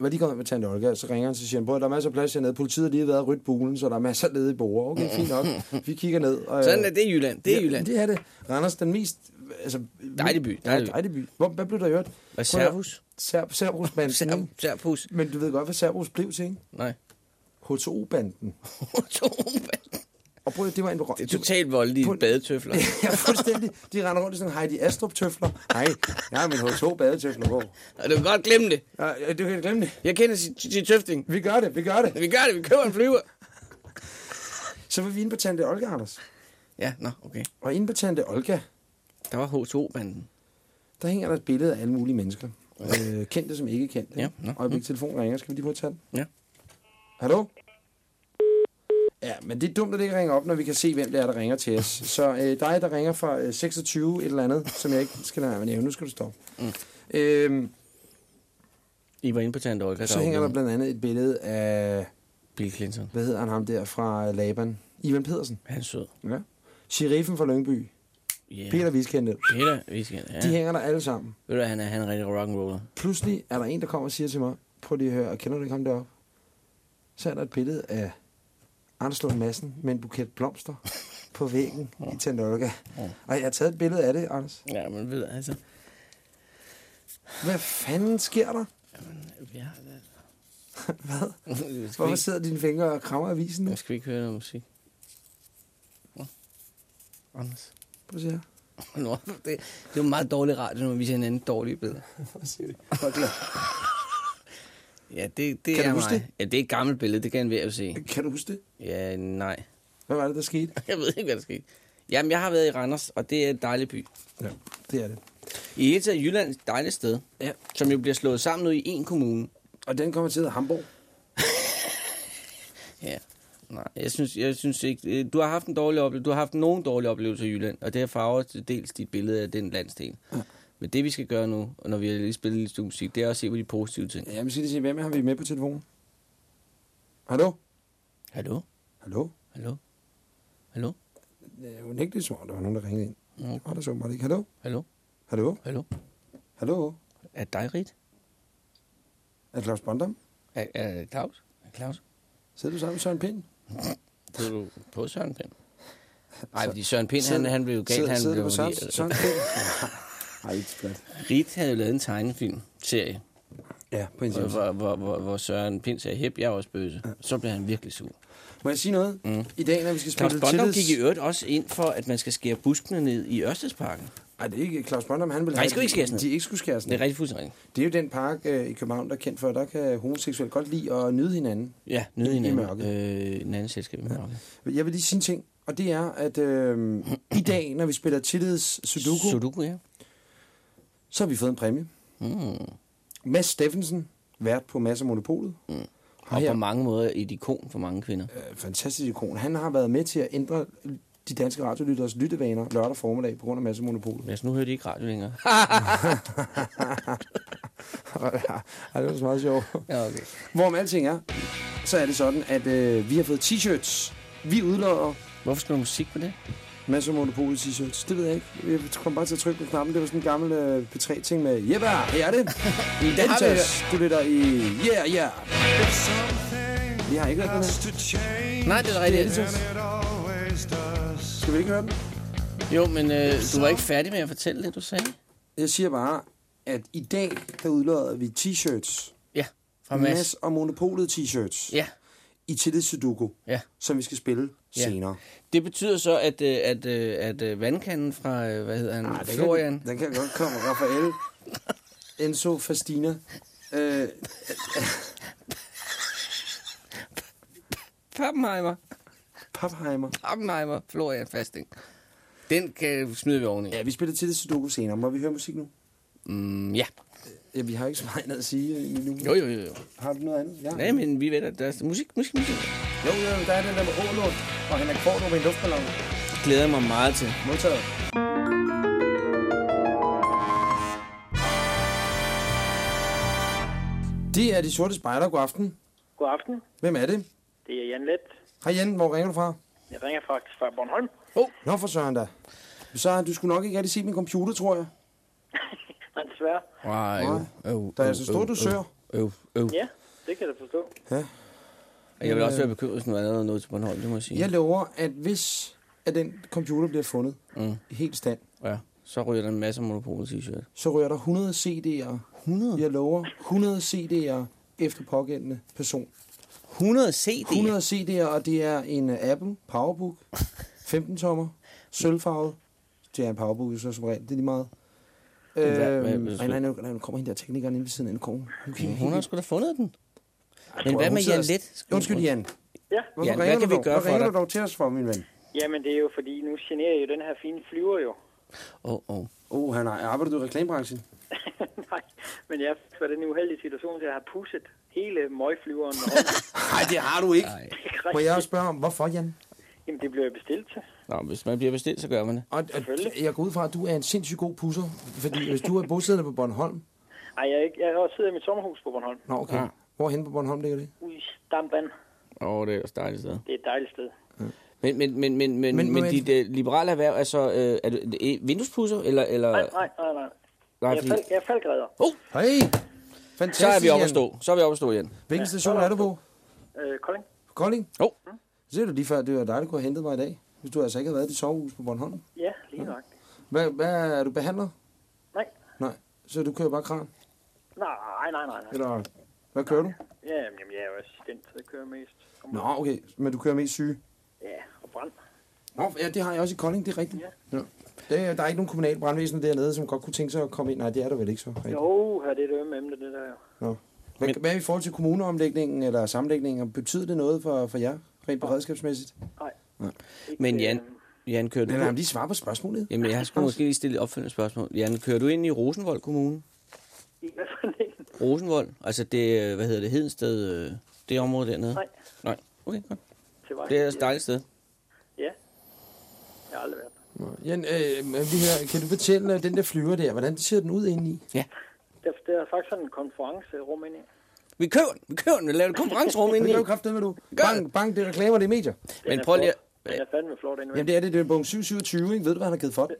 Speaker 2: var lige kommet med Tante Olga, så ringer han, så siger han, "Bror, der er masser af plads hernede, politiet har lige været ryddet bulen, så der er masser af ledige bord. Okay, fint nok. Vi kigger ned. Og,
Speaker 1: Sådan er det Jylland. Det er Jylland.
Speaker 2: Ja, det er det. Randers, den mest... Altså,
Speaker 1: Dejlig by,
Speaker 2: Ja,
Speaker 1: dejlig by.
Speaker 2: dejlig by. Hvor, hvad blev der gjort?
Speaker 1: Og Servus.
Speaker 2: Serb, Cerberus-banden.
Speaker 1: Ser,
Speaker 2: ikke?
Speaker 1: Serpus.
Speaker 2: Men du ved godt, hvad Cerberus blev til, ikke?
Speaker 1: Nej.
Speaker 2: H2O-banden. Og prøv det var en...
Speaker 1: det er totalt voldelige
Speaker 2: På-
Speaker 1: badetøfler.
Speaker 2: ja, fuldstændig. De render rundt i sådan Heidi Astrup-tøfler. Nej, jeg har min H2-badetøfler på.
Speaker 1: Og du kan godt glemme det.
Speaker 2: Ja, ja, du kan glemme det.
Speaker 1: Jeg kender sit tøfting.
Speaker 2: Vi gør det, vi gør det.
Speaker 1: Vi gør det, vi køber en flyver.
Speaker 2: Så var vi inde på Tante Olga, Anders.
Speaker 1: Ja, nå, okay.
Speaker 2: Og inde på Tante Olga,
Speaker 1: Der var H2-banden.
Speaker 2: der hænger der et billede af alle mulige mennesker. Øh, kendte som ikke kendte.
Speaker 1: Ja, nå.
Speaker 2: Og hvis telefonen ringer, skal vi lige prøve at tage den?
Speaker 1: Ja.
Speaker 2: Hallo? Ja, men det er dumt, at det ikke ringer op, når vi kan se, hvem det er, der ringer til os. Så øh, dig, der ringer fra øh, 26 et eller andet, som jeg ikke skal lade være med. Nu skal du stoppe. Mm. Øhm,
Speaker 1: I var inde på Tante Olga.
Speaker 2: så
Speaker 1: var
Speaker 2: hænger der blandt andet et billede af,
Speaker 1: Bill Clinton.
Speaker 2: hvad hedder han ham der fra Laban? Ivan Pedersen.
Speaker 1: Han er sød.
Speaker 2: Ja. Sheriffen fra Lyngby.
Speaker 1: Yeah.
Speaker 2: Peter Viskendte.
Speaker 1: Peter, vi skal... Ja.
Speaker 2: De hænger der alle sammen.
Speaker 1: Ved du hvad, han er, han er rigtig rock'n'roller.
Speaker 2: Pludselig er der en, der kommer og siger til mig, prøv lige at høre, kender du ikke ham deroppe? Så er der et billede af Anders Lund Madsen med en buket blomster på væggen i Tante Olga. Og jeg har taget et billede af det, Anders.
Speaker 1: Ja, men ved altså...
Speaker 2: Hvad fanden sker der?
Speaker 1: Ja,
Speaker 2: Hvad?
Speaker 1: skal, vi
Speaker 2: Hvorfor
Speaker 1: ikke,
Speaker 2: sidder dine fingre og krammer avisen nu?
Speaker 1: skal vi ikke høre noget musik? Anders.
Speaker 2: Prøv at se her.
Speaker 1: Nå, det, det er jo meget dårlig radio, når vi viser hinanden dårlige billeder. Ja, det, det
Speaker 2: Kan du
Speaker 1: er
Speaker 2: huske
Speaker 1: mig.
Speaker 2: det?
Speaker 1: Ja, det er et gammelt billede, det kan enhver jo se.
Speaker 2: Kan du huske det?
Speaker 1: Ja, nej.
Speaker 2: Hvad var det, der skete?
Speaker 1: Jeg ved ikke, hvad der skete. Jamen, jeg har været i Randers, og det er en dejlig by.
Speaker 2: Ja, det er det.
Speaker 1: I hele taget er Jylland et dejligt sted,
Speaker 2: Ja.
Speaker 1: som jo bliver slået sammen nu i én kommune.
Speaker 2: Og den kommer til at Hamburg.
Speaker 1: Ja. Nej, jeg synes, jeg synes ikke... øh, Du har haft en dårlig oplevelse. Du har haft nogen dårlige oplevelser i Jylland, og det har farvet til dels dit billede af den landsdel. Ja. Men det, vi skal gøre nu, og når vi har lige spillet lidt stykke musik, det er at se på de positive ting.
Speaker 2: Ja, men skal lige sige, hvem har vi med på telefonen? Hallo?
Speaker 1: Hallo?
Speaker 2: Hallo?
Speaker 1: Hallo? Hallo?
Speaker 2: Hun er ikke det som om, der var nogen, der ringede ind.
Speaker 1: Okay.
Speaker 2: Og der så bare ikke. Hallo?
Speaker 1: Hallo?
Speaker 2: Hallo?
Speaker 1: Hallo?
Speaker 2: Hallo?
Speaker 1: Er det dig, Rit?
Speaker 2: Er det Claus Bondam?
Speaker 1: Er, er det Claus? Er det Claus?
Speaker 2: Sidder du sammen med Søren Pind?
Speaker 1: Du på Søren Pind? Nej, fordi Søren Pind, han, han blev jo galt. Han blev
Speaker 2: på Søren,
Speaker 1: lige-
Speaker 2: Søren Pind? Nej, ikke.
Speaker 1: Rit havde jo lavet en tegnefilm, serie,
Speaker 2: Ja, på en
Speaker 1: hvor, hvor, hvor, hvor, Søren Pind sagde, hep, jeg er også bøse. Så blev han virkelig sur.
Speaker 2: Må jeg sige noget?
Speaker 1: Mm.
Speaker 2: I dag, når vi skal
Speaker 1: Claus
Speaker 2: spille
Speaker 1: Bondam
Speaker 2: tillids...
Speaker 1: gik i øvrigt også ind for, at man skal skære buskene ned i Ørstedsparken.
Speaker 2: Nej, det er ikke Claus Bondam, han vil
Speaker 1: Nej,
Speaker 2: have...
Speaker 1: skal ikke skæres ned.
Speaker 2: De ikke skulle skæres
Speaker 1: Det
Speaker 2: ned.
Speaker 1: er rigtig fuldstændig.
Speaker 2: Det er jo den park øh, i København, der er kendt for, at der kan homoseksuelle godt lide at nyde hinanden.
Speaker 1: Ja, nede
Speaker 2: I-
Speaker 1: i,
Speaker 2: mørket.
Speaker 1: øh, en anden selskab i mørket.
Speaker 2: Jeg vil lige sige en ting, og det er, at øh, i dag, når vi spiller tillids Sudoku,
Speaker 1: Sudoku, ja.
Speaker 2: så har vi fået en præmie.
Speaker 1: Mm.
Speaker 2: Mads Steffensen, vært på Mads Monopolet. Mm.
Speaker 1: Og
Speaker 2: her-
Speaker 1: på mange måder et ikon for mange kvinder.
Speaker 2: Øh, fantastisk ikon. Han har været med til at ændre de danske radiolytteres lyttevaner lørdag formiddag på grund af Mads og Monopolet.
Speaker 1: Men altså, nu hører de ikke radio længere.
Speaker 2: Ej, det var så meget sjovt.
Speaker 1: ja, okay.
Speaker 2: Hvorom alting er, så er det sådan, at øh, vi har fået t-shirts. Vi udlodder
Speaker 1: Hvorfor skal du musik på det?
Speaker 2: masser af Monopolet t-shirts. Det ved jeg ikke. Jeg kom bare til at trykke på knappen. Det var sådan en gammel øh, P3-ting med Jeppe, her er det.
Speaker 1: Det har vi
Speaker 2: Editas. Du lytter i Yeah, yeah. Vi har ikke hørt den her.
Speaker 1: Nej, det er rigtigt.
Speaker 2: Editas. Skal vi ikke høre den?
Speaker 1: Jo, men øh, du var ikke færdig med at fortælle det, du sagde.
Speaker 2: Jeg siger bare, at i dag, der udlodder vi t-shirts.
Speaker 1: Ja, fra Mads.
Speaker 2: Mads og Monopolet t-shirts.
Speaker 1: Ja,
Speaker 2: I Tillit Sudoku,
Speaker 1: ja.
Speaker 2: som vi skal spille
Speaker 1: Ja.
Speaker 2: senere.
Speaker 1: Det betyder så, at, øh, at, øh, at øh, vandkanden fra, hvad hedder han,
Speaker 2: Ah, den
Speaker 1: Florian,
Speaker 2: Kan, den kan godt komme. Rafael, Enzo Fastina. Øh,
Speaker 1: Pappenheimer,
Speaker 2: Pappheimer.
Speaker 1: Pappenheimer, Florian Fasting. Den kan smide vi oveni.
Speaker 2: Ja, vi spiller Tillit Sudoku senere. Må vi høre musik nu?
Speaker 1: Mm, ja.
Speaker 2: Ja, vi har ikke så meget andet at sige i nu.
Speaker 1: Jo, jo, jo. jo.
Speaker 2: Har du noget andet? Ja.
Speaker 1: Nej, men vi ved, at der er musik, musik, musik.
Speaker 2: Jo, jo, der er den der med Ålund og Henrik Kvartrup med en luftballon.
Speaker 1: Det glæder jeg mig meget til.
Speaker 2: Modtaget. Det er de sorte spejder. God aften.
Speaker 3: God aften.
Speaker 2: Hvem er det?
Speaker 3: Det er Jan Let.
Speaker 2: Hej Jan, hvor ringer du fra?
Speaker 3: Jeg ringer faktisk fra Bornholm.
Speaker 2: Nå for søren da. Så du skulle nok ikke rigtig se min computer, tror jeg.
Speaker 3: Nej, desværre.
Speaker 1: Wow, øv, øv,
Speaker 2: Der er altså stor
Speaker 1: øv,
Speaker 2: dusør.
Speaker 1: Øv, øv.
Speaker 3: Ja, det kan jeg forstå.
Speaker 1: Og Jeg vil også være bekymret, hvis nu er der noget til Bornholm, det må jeg sige.
Speaker 2: Jeg lover, at hvis at den computer bliver fundet
Speaker 1: Mm.
Speaker 2: i helt stand,
Speaker 1: Ja, så ryger der en masse monopol t-shirt.
Speaker 2: så rører der 100 CD'er.
Speaker 1: 100?
Speaker 2: Jeg lover 100 CD'er efter pågældende person.
Speaker 1: 100 CD?
Speaker 2: 100 CD'er, og det er en øh, Apple Powerbook, 15 tommer, sølvfarvet. Det er en Powerbook, så som regel. Det er lige meget.
Speaker 1: Hvad- hvad-
Speaker 2: Øhm,
Speaker 1: hvad-
Speaker 2: nej, nej, nu, nej, nu kommer hende der teknikeren ind ved siden af. Nu kommer hun. Okay,
Speaker 1: Hun har sgu da fundet den. Men hvad med Jan Let?
Speaker 2: Undskyld, Jan.
Speaker 3: Ja,
Speaker 2: Hvorfor
Speaker 1: Jan, hvad
Speaker 2: ringer
Speaker 1: kan vi
Speaker 2: dog-
Speaker 1: gøre
Speaker 2: hvad
Speaker 1: for
Speaker 2: ringer
Speaker 1: dig?
Speaker 2: du dog til os for, min ven?
Speaker 3: jamen det er jo fordi, nu generer jo den her fine flyver jo.
Speaker 1: Åh, oh, åh. Oh.
Speaker 2: Oh, han har, arbejder du i reklamebranchen?
Speaker 3: Nej, men jeg været i den uheldige situation, at jeg har pusset hele møgflyveren.
Speaker 2: Nej, det har du ikke.
Speaker 1: Nej.
Speaker 2: Må jeg spørge om, hvorfor, Jan?
Speaker 3: Jamen, det blev jeg bestilt til.
Speaker 1: Nå, hvis man bliver bestilt, så gør man det.
Speaker 2: Og, og jeg går ud fra, at du er en sindssygt god pusser. Fordi hvis du er bosiddende på Bornholm...
Speaker 3: Ej, jeg, er ikke- jeg har også siddet i mit sommerhus på Bornholm.
Speaker 2: Nå, okay.
Speaker 1: Ja.
Speaker 2: Ja. Hvorhen på Bornholm ligger det?
Speaker 3: Ude i.
Speaker 1: Åh, oh, det er et dejligt sted.
Speaker 3: Det er et dejligt sted.
Speaker 1: Men, men, men, men, men,
Speaker 2: Men-
Speaker 1: men, men
Speaker 2: men-
Speaker 1: dit uh, liberale erhverv, altså, uh, er det er vinduespusser, eller... eller
Speaker 3: Nej, nej, nej, nej.
Speaker 1: nej
Speaker 3: Jeg er,
Speaker 1: fordi,
Speaker 3: fald, jeg er faldgræder.
Speaker 1: oh,
Speaker 2: Hej! Fantastisk,
Speaker 1: så er vi oppe at stå. Så er vi oppe at stå igen.
Speaker 2: Hvilken station er du på?
Speaker 3: Øh, Kolding?
Speaker 2: Kolding?
Speaker 1: Oh.
Speaker 2: Så ser du lige før, det var dig, der kunne have hentet mig i dag. Hvis du altså ikke havde været i dit sovehus på Bornholm.
Speaker 3: Ja, lige nok.
Speaker 2: Hvad, hvad er du behandler?
Speaker 3: Nej.
Speaker 2: Nej. Så du kører bare kran?
Speaker 3: Nej, nej, nej, nej.
Speaker 2: Eller hvad kører du?
Speaker 3: Ja, jamen, jeg er jo assistent, så jeg kører mest.
Speaker 2: Nå, okay. Men du kører mest syge?
Speaker 3: Ja, og brand.
Speaker 2: Nå, ja, det har jeg også i Kolding, det er rigtigt.
Speaker 3: Ja.
Speaker 2: Ja. Det, er- der er ikke nogen kommunal brandvæsen dernede, som godt kunne tænke sig at komme ind. Nej, det er der vel ikke så. rigtigt.
Speaker 3: Jo, her det er et ømme emne, det der jo.
Speaker 2: Hvad,
Speaker 1: Men-
Speaker 2: hvad er i forhold til kommuneomlægningen eller sammenlægningen? Betyder det noget for, for jer, rent beredskabsmæssigt?
Speaker 3: Ikke,
Speaker 1: Men Jan,
Speaker 3: øh,
Speaker 1: Jan kører du...
Speaker 2: Men ham lige svare på spørgsmålet.
Speaker 1: Jamen, jeg skulle måske lige stille et opfølgende spørgsmål. Jan, kører du ind i Rosenvold Kommune?
Speaker 3: I hvad for en?
Speaker 1: Rosenvold? Altså det, øh, hvad hedder det, Hedensted, øh, det område dernede?
Speaker 3: Nej,
Speaker 1: Nej. Okay, godt.
Speaker 3: til vej.
Speaker 1: Det er et dejligt sted.
Speaker 3: Ja. Jeg har aldrig været.
Speaker 2: Jan, øh, vi hører, kan du fortælle øh, den der flyver der, hvordan ser den ud indeni?
Speaker 3: Der, der er faktisk sådan en konferencerum inde i.
Speaker 1: Vi køber den, vi køber den, vi laver et konferencerum ind
Speaker 2: Det gør jo kraftigt med du. Bang, bang, det er reklamer, det er medier.
Speaker 3: Den
Speaker 1: Men
Speaker 3: er
Speaker 1: prøv lige.
Speaker 3: Den er fandme flot inde
Speaker 2: Jamen det er det, det er punkt 727, ikke? Ved du, hvad han har givet for det?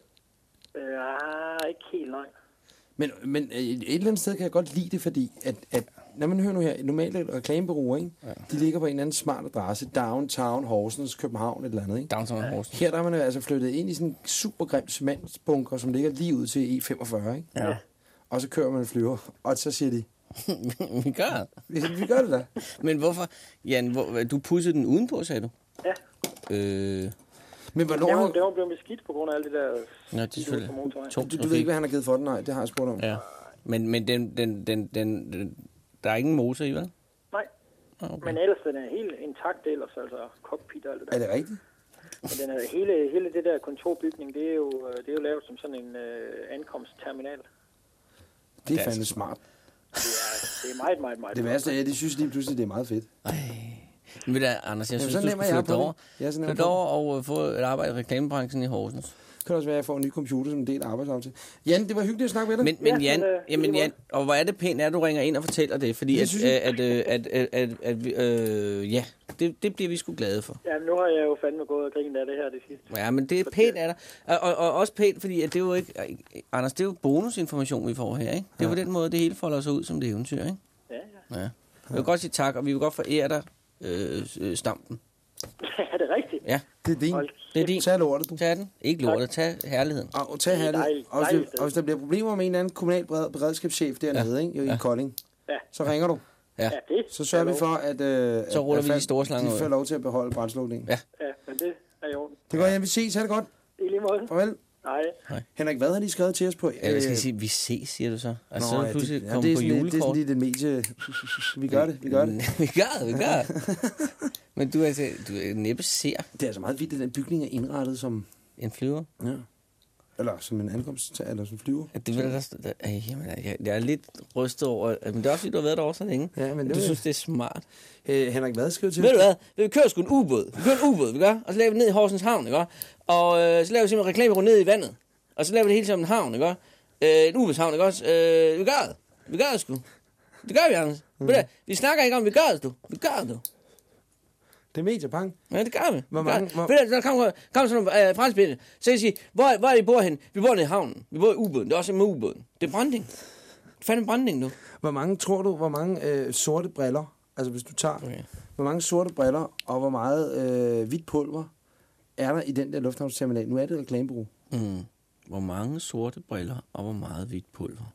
Speaker 3: Øh, ah, ikke helt nej.
Speaker 2: Men, men øh, et eller andet sted kan jeg godt lide det, fordi at, at når man hører nu her, normale reklamebureauer, ikke? Ja. de ligger på en eller anden smart adresse, downtown, Horsens, København, et eller andet. Ikke?
Speaker 1: Downtown Horsens.
Speaker 2: Her der er man altså flyttet ind i sådan en super grim cementbunker, som ligger lige ud til E45, ikke?
Speaker 1: Ja.
Speaker 2: Og så kører man en flyver, og så siger de,
Speaker 1: vi gør det.
Speaker 2: vi, vi gør det da.
Speaker 1: Men hvorfor, Jan, hvor, du pudsede den udenpå, sagde du?
Speaker 3: Ja,
Speaker 1: Øh,
Speaker 2: Men hvornår...
Speaker 3: det var, det var blevet beskidt på grund af alt det der...
Speaker 1: ja, det er selvfølgelig
Speaker 2: Du, du ved ikke, hvad han har givet for den, nej, det har jeg spurgt om.
Speaker 1: Ja. Men, men den, den, den, den, den, der er ingen motor i, vel?
Speaker 3: Nej,
Speaker 1: Okay.
Speaker 3: men ellers den er helt intakt ellers, altså cockpit og alt det
Speaker 2: Er
Speaker 3: der.
Speaker 2: det rigtigt?
Speaker 3: Men den er, hele, hele det der kontorbygning, det er jo, øh, det er jo lavet som sådan en øh, ankomstterminal.
Speaker 2: Det er
Speaker 1: er
Speaker 2: fandme smart.
Speaker 3: Det er, det er meget, meget, meget.
Speaker 2: Det værste er, at de synes lige pludselig, det er meget fedt.
Speaker 1: Ej. Men ved du, Anders, jeg
Speaker 2: Jamen,
Speaker 1: synes,
Speaker 2: så
Speaker 1: du
Speaker 2: jeg
Speaker 1: flytte
Speaker 2: på
Speaker 1: over.
Speaker 2: Ja,
Speaker 1: Flytte over og øh, få et arbejde i reklamebranchen i Horsens.
Speaker 2: Det kan også være, at jeg får en ny computer som en del af arbejdsaftalen. Jan, det var hyggeligt at snakke med dig.
Speaker 1: Men, men
Speaker 3: Ja,
Speaker 1: Jan,
Speaker 3: men, øh,
Speaker 1: jamen Jan, og hvor er det pænt, at du ringer ind og fortæller det, fordi
Speaker 2: Det
Speaker 1: at, at, at, at, at, at, øh, ja, det, det bliver vi sgu glade for.
Speaker 3: Ja, nu har jeg jo fandme gået og grinet af det her det sidste.
Speaker 1: Ja, men det er pænt af dig. Og, og, og også pænt, fordi at det er jo ikke... Anders, det er jo bonusinformation, vi får her, ikke? Det er på den måde, det hele folder sig ud som det eventyr, ikke?
Speaker 3: Ja, ja.
Speaker 1: Ja. Jeg vil godt sige tak, og vi vil godt forære dig øh, øh, stampen.
Speaker 3: er det rigtigt?
Speaker 1: Ja,
Speaker 2: Det er din.
Speaker 3: Hold
Speaker 1: det er din.
Speaker 2: Tag lortet, du.
Speaker 1: Tag den. Ikke lortet, tag herligheden.
Speaker 2: Og tag
Speaker 3: Det er
Speaker 2: her det.
Speaker 3: dejligt.
Speaker 2: Og hvis,
Speaker 3: Dejligt
Speaker 2: det, og hvis der bliver problemer med en eller anden kommunal bered- beredskabschef dernede, ja. ikke, i
Speaker 1: Ja.
Speaker 2: Kolding,
Speaker 3: Ja.
Speaker 2: så ringer du.
Speaker 1: Ja.
Speaker 3: Ja, det.
Speaker 2: Så sørger vi for, at, øh,
Speaker 1: Så ruller
Speaker 2: at,
Speaker 1: vi de store slanger
Speaker 2: de
Speaker 1: ud.
Speaker 2: får lov til at beholde brændslukningen.
Speaker 1: Ja.
Speaker 3: Ja, men det er jo.
Speaker 2: Det går, Jan. Vi ses. Ha' det godt.
Speaker 3: I lige måde.
Speaker 2: Farvel.
Speaker 3: Nej.
Speaker 2: Henrik, hvad har de skrevet til os på?
Speaker 1: Ja, jeg skal sige, vi ses, siger du så. Altså, så er
Speaker 2: ja,
Speaker 1: det pludselig
Speaker 2: det, ja, det, er
Speaker 1: på
Speaker 2: sådan, lidt- det er
Speaker 1: julekort.
Speaker 2: sådan lidt et medie... Vi gør det, vi gør det.
Speaker 1: vi gør det, vi gør det. Men du er, altså, du er næppe ser
Speaker 2: Det er altså meget vildt, at den bygning er indrettet som...
Speaker 1: en flyver.
Speaker 2: Ja. Eller som en ankomst, eller som flyver.
Speaker 1: Ja, det vil der, der, der, ej, jamen, jeg, jeg er lidt rystet over, men det er også fordi, du har været derovre så længe.
Speaker 2: Ja, men det
Speaker 1: du synes, det er smart.
Speaker 2: Øh, Henrik, hvad skrev til
Speaker 1: Ved du hvad? Vi kører sgu en ubåd. Vi kører en ubåd, vi gør. Og så laver vi ned i Horsens Havn, ikke? Og øh, så laver vi simpelthen reklamebureau ned i vandet. Og så laver vi det hele som en havn, ikke? Øh, en ubådshavn, ikke også? Øh, vi gør det. Vi gør det sgu. Det gør vi, Anders. Mm. Vi snakker ikke om, vi gør det, du. Vi gør det, du.
Speaker 2: Det er mediepang.
Speaker 1: Ja, det gør vi.
Speaker 2: Hvor mange-
Speaker 1: det.
Speaker 2: hvor-
Speaker 1: Ved du, der kommer, kommer sådan nogle øh, franskpinde, så kan jeg sige, hvor, hvor er I bor hen? Vi bor nede i havnen. Vi bor i ubåden. Det er også med ubåden. Det er branding. Det er fandme branding nu.
Speaker 2: Hvor mange, tror du, hvor mange øh, sorte briller, altså hvis du tager. Okay. hvor mange sorte briller og hvor meget øh, hvidt pulver er der i den der lufthavnsterminal? Nu er det et reklamebureau.
Speaker 1: Mm. Hvor mange sorte briller og hvor meget hvidt pulver.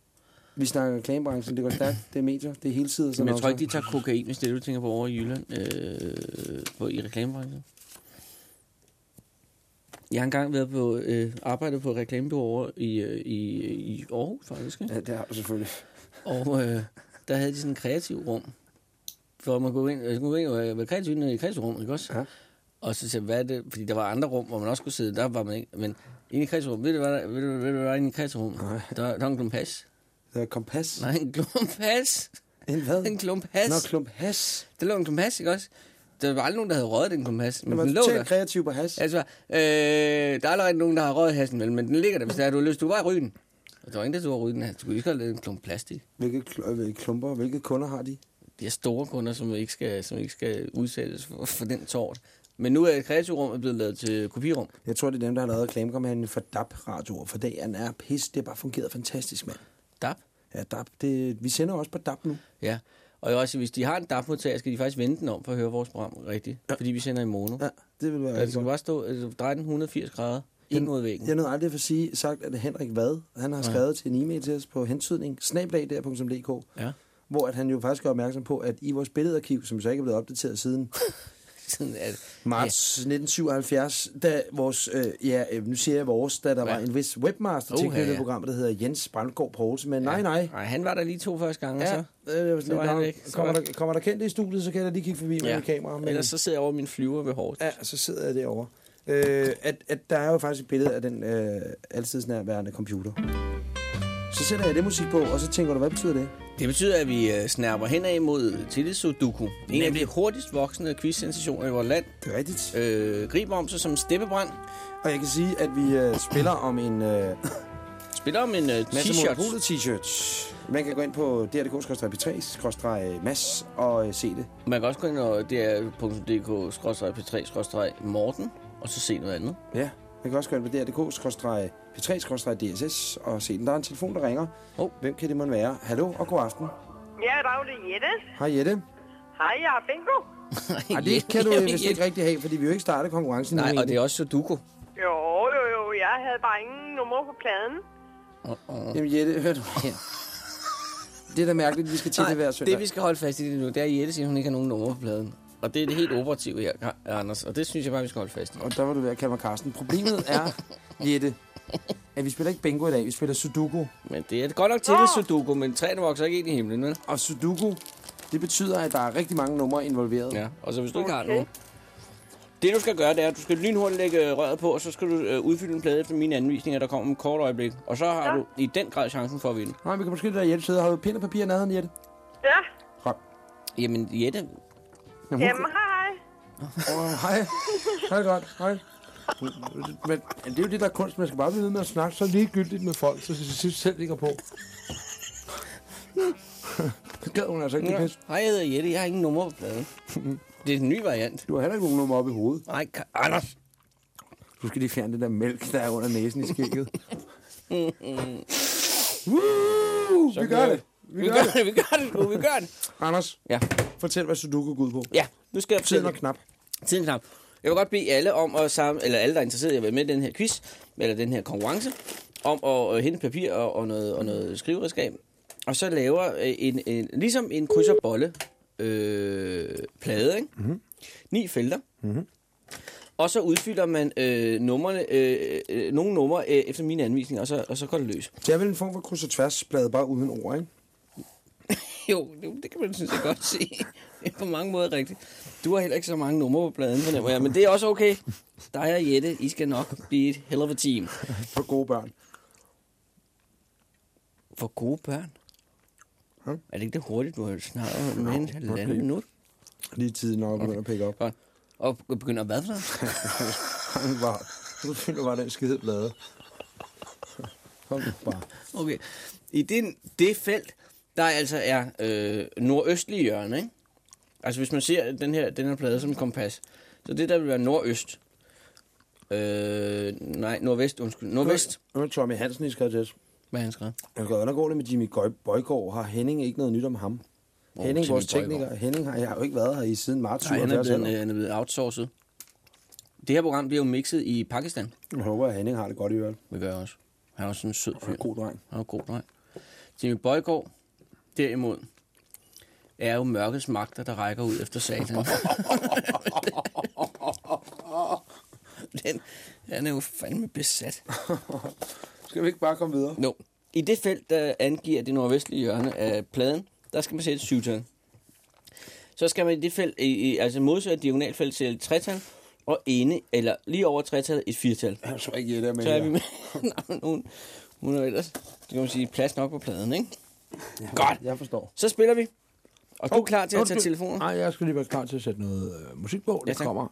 Speaker 2: Vi snakker reklamebranchen, det går stærkt, det er medier, det er hele tiden.
Speaker 1: Men jeg tror ikke, de tager kokain, hvis det er du tænker på over i Jylland, øh, på, i reklamebranchen. Jeg har engang været på øh, arbejdet på et reklamebureau over i, øh, i, i Aarhus, faktisk. Ikke?
Speaker 2: Ja, det har du selvfølgelig.
Speaker 1: Og øh, der havde de sådan en kreativ rum, hvor man kunne gå ind, øh, kunne gå ind og være kreativ i kreativrum, ikke også?
Speaker 2: Ja.
Speaker 1: Og så sagde hvad er det? Fordi der var andre rum, hvor man også kunne sidde, der var man ikke. Men inde i kreativrum, ved du hvad der, ved du, ved du, hvad der var inde i kreativrum?
Speaker 2: Nej.
Speaker 1: Der, der var en klump has.
Speaker 2: Det er kompas.
Speaker 1: Nej, en klump has.
Speaker 2: En hvad?
Speaker 1: En klump has.
Speaker 2: Nå, klump has.
Speaker 1: Der lå en klump has, ikke også? Der var aldrig nogen, der havde røget den klump has.
Speaker 2: Det
Speaker 1: Men
Speaker 2: var
Speaker 1: den lå der.
Speaker 2: kreativ på has.
Speaker 1: Altså, øh, der er aldrig nogen, der har røget hassen, vel, men den ligger der, hvis der er, du har lyst, du bare ryge den. Og der var ingen, der tog ryge den. Du kunne ikke have lavet en klump plastik.
Speaker 2: Hvilke kl- øh, klumper, hvilke kunder har de?
Speaker 1: De er store kunder, som ikke skal, som ikke skal udsættes for, for den tort. Men nu er kreativrum blevet lavet til kopirum.
Speaker 2: Jeg tror, det er dem, der har lavet reklamekampagnen for DAB-radioer, for det er pis. Det har bare fungeret fantastisk, mand.
Speaker 1: DAP.
Speaker 2: Ja, DAB, det, vi sender også på DAB nu.
Speaker 1: Ja. Og også, hvis de har en DAP-modtager, skal de faktisk vende den om for at høre vores program rigtigt. Ja. Fordi vi sender i mono. Ja.
Speaker 2: Ja, det vil være
Speaker 1: du
Speaker 2: godt.
Speaker 1: kan bare stå, altså, dreje den 180 grader ind mod væggen.
Speaker 2: Jeg nåede aldrig at få sige, sagt, at Henrik Vad, han har skrevet til en e-mail til os på hentydning, snablag.dk,
Speaker 1: Ja.
Speaker 2: hvor at han jo faktisk gør opmærksom på, at i vores billedarkiv, som så ikke er blevet opdateret siden
Speaker 1: Sådan at,
Speaker 2: marts 1977, da vores, øh, ja, øh, nu siger jeg vores, da der
Speaker 1: Ja.
Speaker 2: var en vis webmaster tilknyttet
Speaker 1: ja.
Speaker 2: ja. programmet, der hedder Jens Brandgaard Poulsen, men nej, nej.
Speaker 1: Nej, han var der lige to første gange,
Speaker 2: Ja,
Speaker 1: ja. så.
Speaker 2: øh,
Speaker 1: så var han
Speaker 2: "Nå,
Speaker 1: væk. Så
Speaker 2: kommer,
Speaker 1: var-
Speaker 2: der, kommer der kendte i studiet, så kan jeg lige kigge forbi med
Speaker 1: Ja.
Speaker 2: mit kamera. Men,
Speaker 1: Ellers så sidder jeg over min flyver ved Horst.
Speaker 2: Ja, så sidder jeg derovre. Øh, at, at der er jo faktisk et billede af den øh, altidsnærværende computer. Så sætter jeg det musik på, og så tænker du, hvad betyder det?
Speaker 1: Det betyder, at vi øh, snærper henad mod Tilly Sudoku. En af
Speaker 2: Nemlig.
Speaker 1: de hurtigst voksende quiz-sensationer i vores land.
Speaker 2: Det er rigtigt.
Speaker 1: Øh, griber om sig som steppebrand.
Speaker 2: Og jeg kan sige, at vi øh, spiller om en øh,
Speaker 1: Spiller om en øh, t-shirt.
Speaker 2: t-shirt. Man kan gå ind på drdk-p3-mass og øh, se det.
Speaker 1: Man kan også gå ind og dr.dk-p3-morten, og så se noget andet.
Speaker 2: Ja, man kan også gå ind på drdk-p3-dss og se den. Der er en telefon, der ringer.
Speaker 1: Hov.
Speaker 2: Hvem kan det måtte være? Hallo og god aften.
Speaker 4: Ja, er Jette.
Speaker 2: Hej Jette.
Speaker 4: Hej, jeg har bingo.
Speaker 2: Ej, det kan du vist ikke rigtig have, fordi vi jo ikke startet konkurrencen.
Speaker 1: Nej, og det er også Sudoku.
Speaker 4: Jo, jo, jo, jeg havde bare ingen nummer på pladen.
Speaker 2: Jamen Jette, hør du her. Det er da mærkeligt, vi skal til det hver søndag.
Speaker 1: det vi skal holde fast i det nu, det er, at Jette siger, at hun ikke har nogen nummer på pladen. Og det er det helt operative her, Anders. Og det synes jeg bare, vi skal holde fast i.
Speaker 2: Og der var du ved at kalde mig Carsten. Problemet er, Jette, at vi spiller ikke bingo i dag, vi spiller Sudoku.
Speaker 1: Men det er godt nok til det Sudoku, men træerne vokser ikke ind i himlen, vel?
Speaker 2: Og Sudoku, det betyder, at der er rigtig mange numre involveret.
Speaker 1: Ja, og så hvis du ikke har nogen, Det du skal gøre, det er, at du skal lynhurtigt lægge øh, røret på, og så skal du øh, udfylde en plade efter mine anvisninger, der kommer om et kort øjeblik. Og så har ja.
Speaker 4: Ja.
Speaker 1: du i den grad chancen for at vinde.
Speaker 2: Nej, vi kan måske lade Jette sidde. Har du pind og papir i nærheden, Jette?
Speaker 4: Ja.
Speaker 2: Kom.
Speaker 1: Jamen, Jette,
Speaker 2: Jamen, hun-
Speaker 4: Jamen, hej.
Speaker 2: Åh, hej. Hej godt. Hej. Men det er jo det, der er kunst. Man skal bare blive ved med at snakke så ligegyldigt med folk, så de sidst selv ligger på. Det gad hun altså ikke, det
Speaker 1: ja. hej, jeg hedder Jette, jeg har ingen nummer på pladen. det er en ny variant.
Speaker 2: Du har heller ikke nogen nummer op i hovedet.
Speaker 1: Nej, Ka- Anders.
Speaker 2: Du skal lige fjerne det der mælk, der er under næsen i skægget. Woo! Vi gør det.
Speaker 1: Vi gør det, vi gør det, sgu, vi gør det.
Speaker 2: Anders,
Speaker 1: Ja,
Speaker 2: fortæl, hvad Sudoku går ud på.
Speaker 1: ja, nu skal jeg
Speaker 2: Tiden
Speaker 1: fortælle.
Speaker 2: er knap.
Speaker 1: Tiden er knap. Jeg vil godt bede alle om at sammen, eller alle, der er interesseret i at være med i den her quiz, eller den her konkurrence, om at øh, hente papir og, og, noget, og noget skriveredskab. Og så laver øh, en, en, ligesom en kryds og bolle øh, plade, ikke? Mm-hmm. Ni felter. Mm-hmm. Og så udfylder man øh, numrene, øh, øh, nogle numre øh, efter mine anvisninger, og så, og så går det løs.
Speaker 2: Det er vel en form for kryds og tværs blad, bare uden ord, ikke?
Speaker 1: Jo, det, kan man synes jeg godt se. Det er på mange måder rigtigt. Du har heller ikke så mange numre på pladen, fornemmer jeg, men det er også okay. Dig og Jette, I skal nok blive et hell of a team.
Speaker 2: For gode børn.
Speaker 1: For gode børn.
Speaker 2: Hm?
Speaker 1: Er det ikke det hurtigt, du har snart med en halvandet minut?
Speaker 2: Lige tiden, når jeg begynder at pikke op.
Speaker 1: Godt. Og begynder hvad for noget?
Speaker 2: Bare, du finder bare den skide blade. Kom bare.
Speaker 1: Okay. I det, det felt, der altså er øh, nordøstlige hjørne, ikke? Altså hvis man ser den her, den her plade som kompas, så det der vil være nordøst. Øh, nej, nordvest, undskyld. Nordvest.
Speaker 2: Nu er Tommy Hansen, I skrev til os.
Speaker 1: Hvad har han skrevet?
Speaker 2: Jeg skal undergå det med Jimmy Bøjgaard. Har Henning ikke noget nyt om ham?
Speaker 1: Hvor
Speaker 2: Henning,
Speaker 1: Jimmy
Speaker 2: vores
Speaker 1: Bøjgaard?
Speaker 2: tekniker. Henning har, jeg har jo ikke været her i siden marts
Speaker 1: Nej, han er
Speaker 2: 77.
Speaker 1: blevet, øh, han er blevet outsourcet. Det her program bliver jo mixet i Pakistan.
Speaker 2: Jeg håber, at Henning har det godt i øvrigt.
Speaker 1: Det gør jeg også. Han er også en sød
Speaker 2: Han er
Speaker 1: fyr.
Speaker 2: en god dreng.
Speaker 1: Han er god dreng. Jimmy Bøjgaard, derimod, er jo mørkets magter, der rækker ud efter satan. Den, han er jo fandme besat.
Speaker 2: Skal vi ikke bare komme videre?
Speaker 1: No. I det felt, der angiver det nordvestlige hjørne af pladen, der skal man sætte et syvtal. Så skal man i det felt, i, i, altså modsat diagonalfelt, sætte et tretal, og ene, eller lige over tretal, et firtal.
Speaker 2: Jeg tror ikke, Jette er med.
Speaker 1: Så er vi med. Nej, men hun, hun er ellers, det kan man sige, plads nok på pladen, ikke? Godt.
Speaker 2: Jeg forstår.
Speaker 1: Så spiller vi. Og du er
Speaker 2: Hov,
Speaker 1: klar til at tage telefonen?
Speaker 2: Nej, jeg skal lige være klar til at sætte noget øh, musik på.
Speaker 1: Ja,
Speaker 2: Det kommer.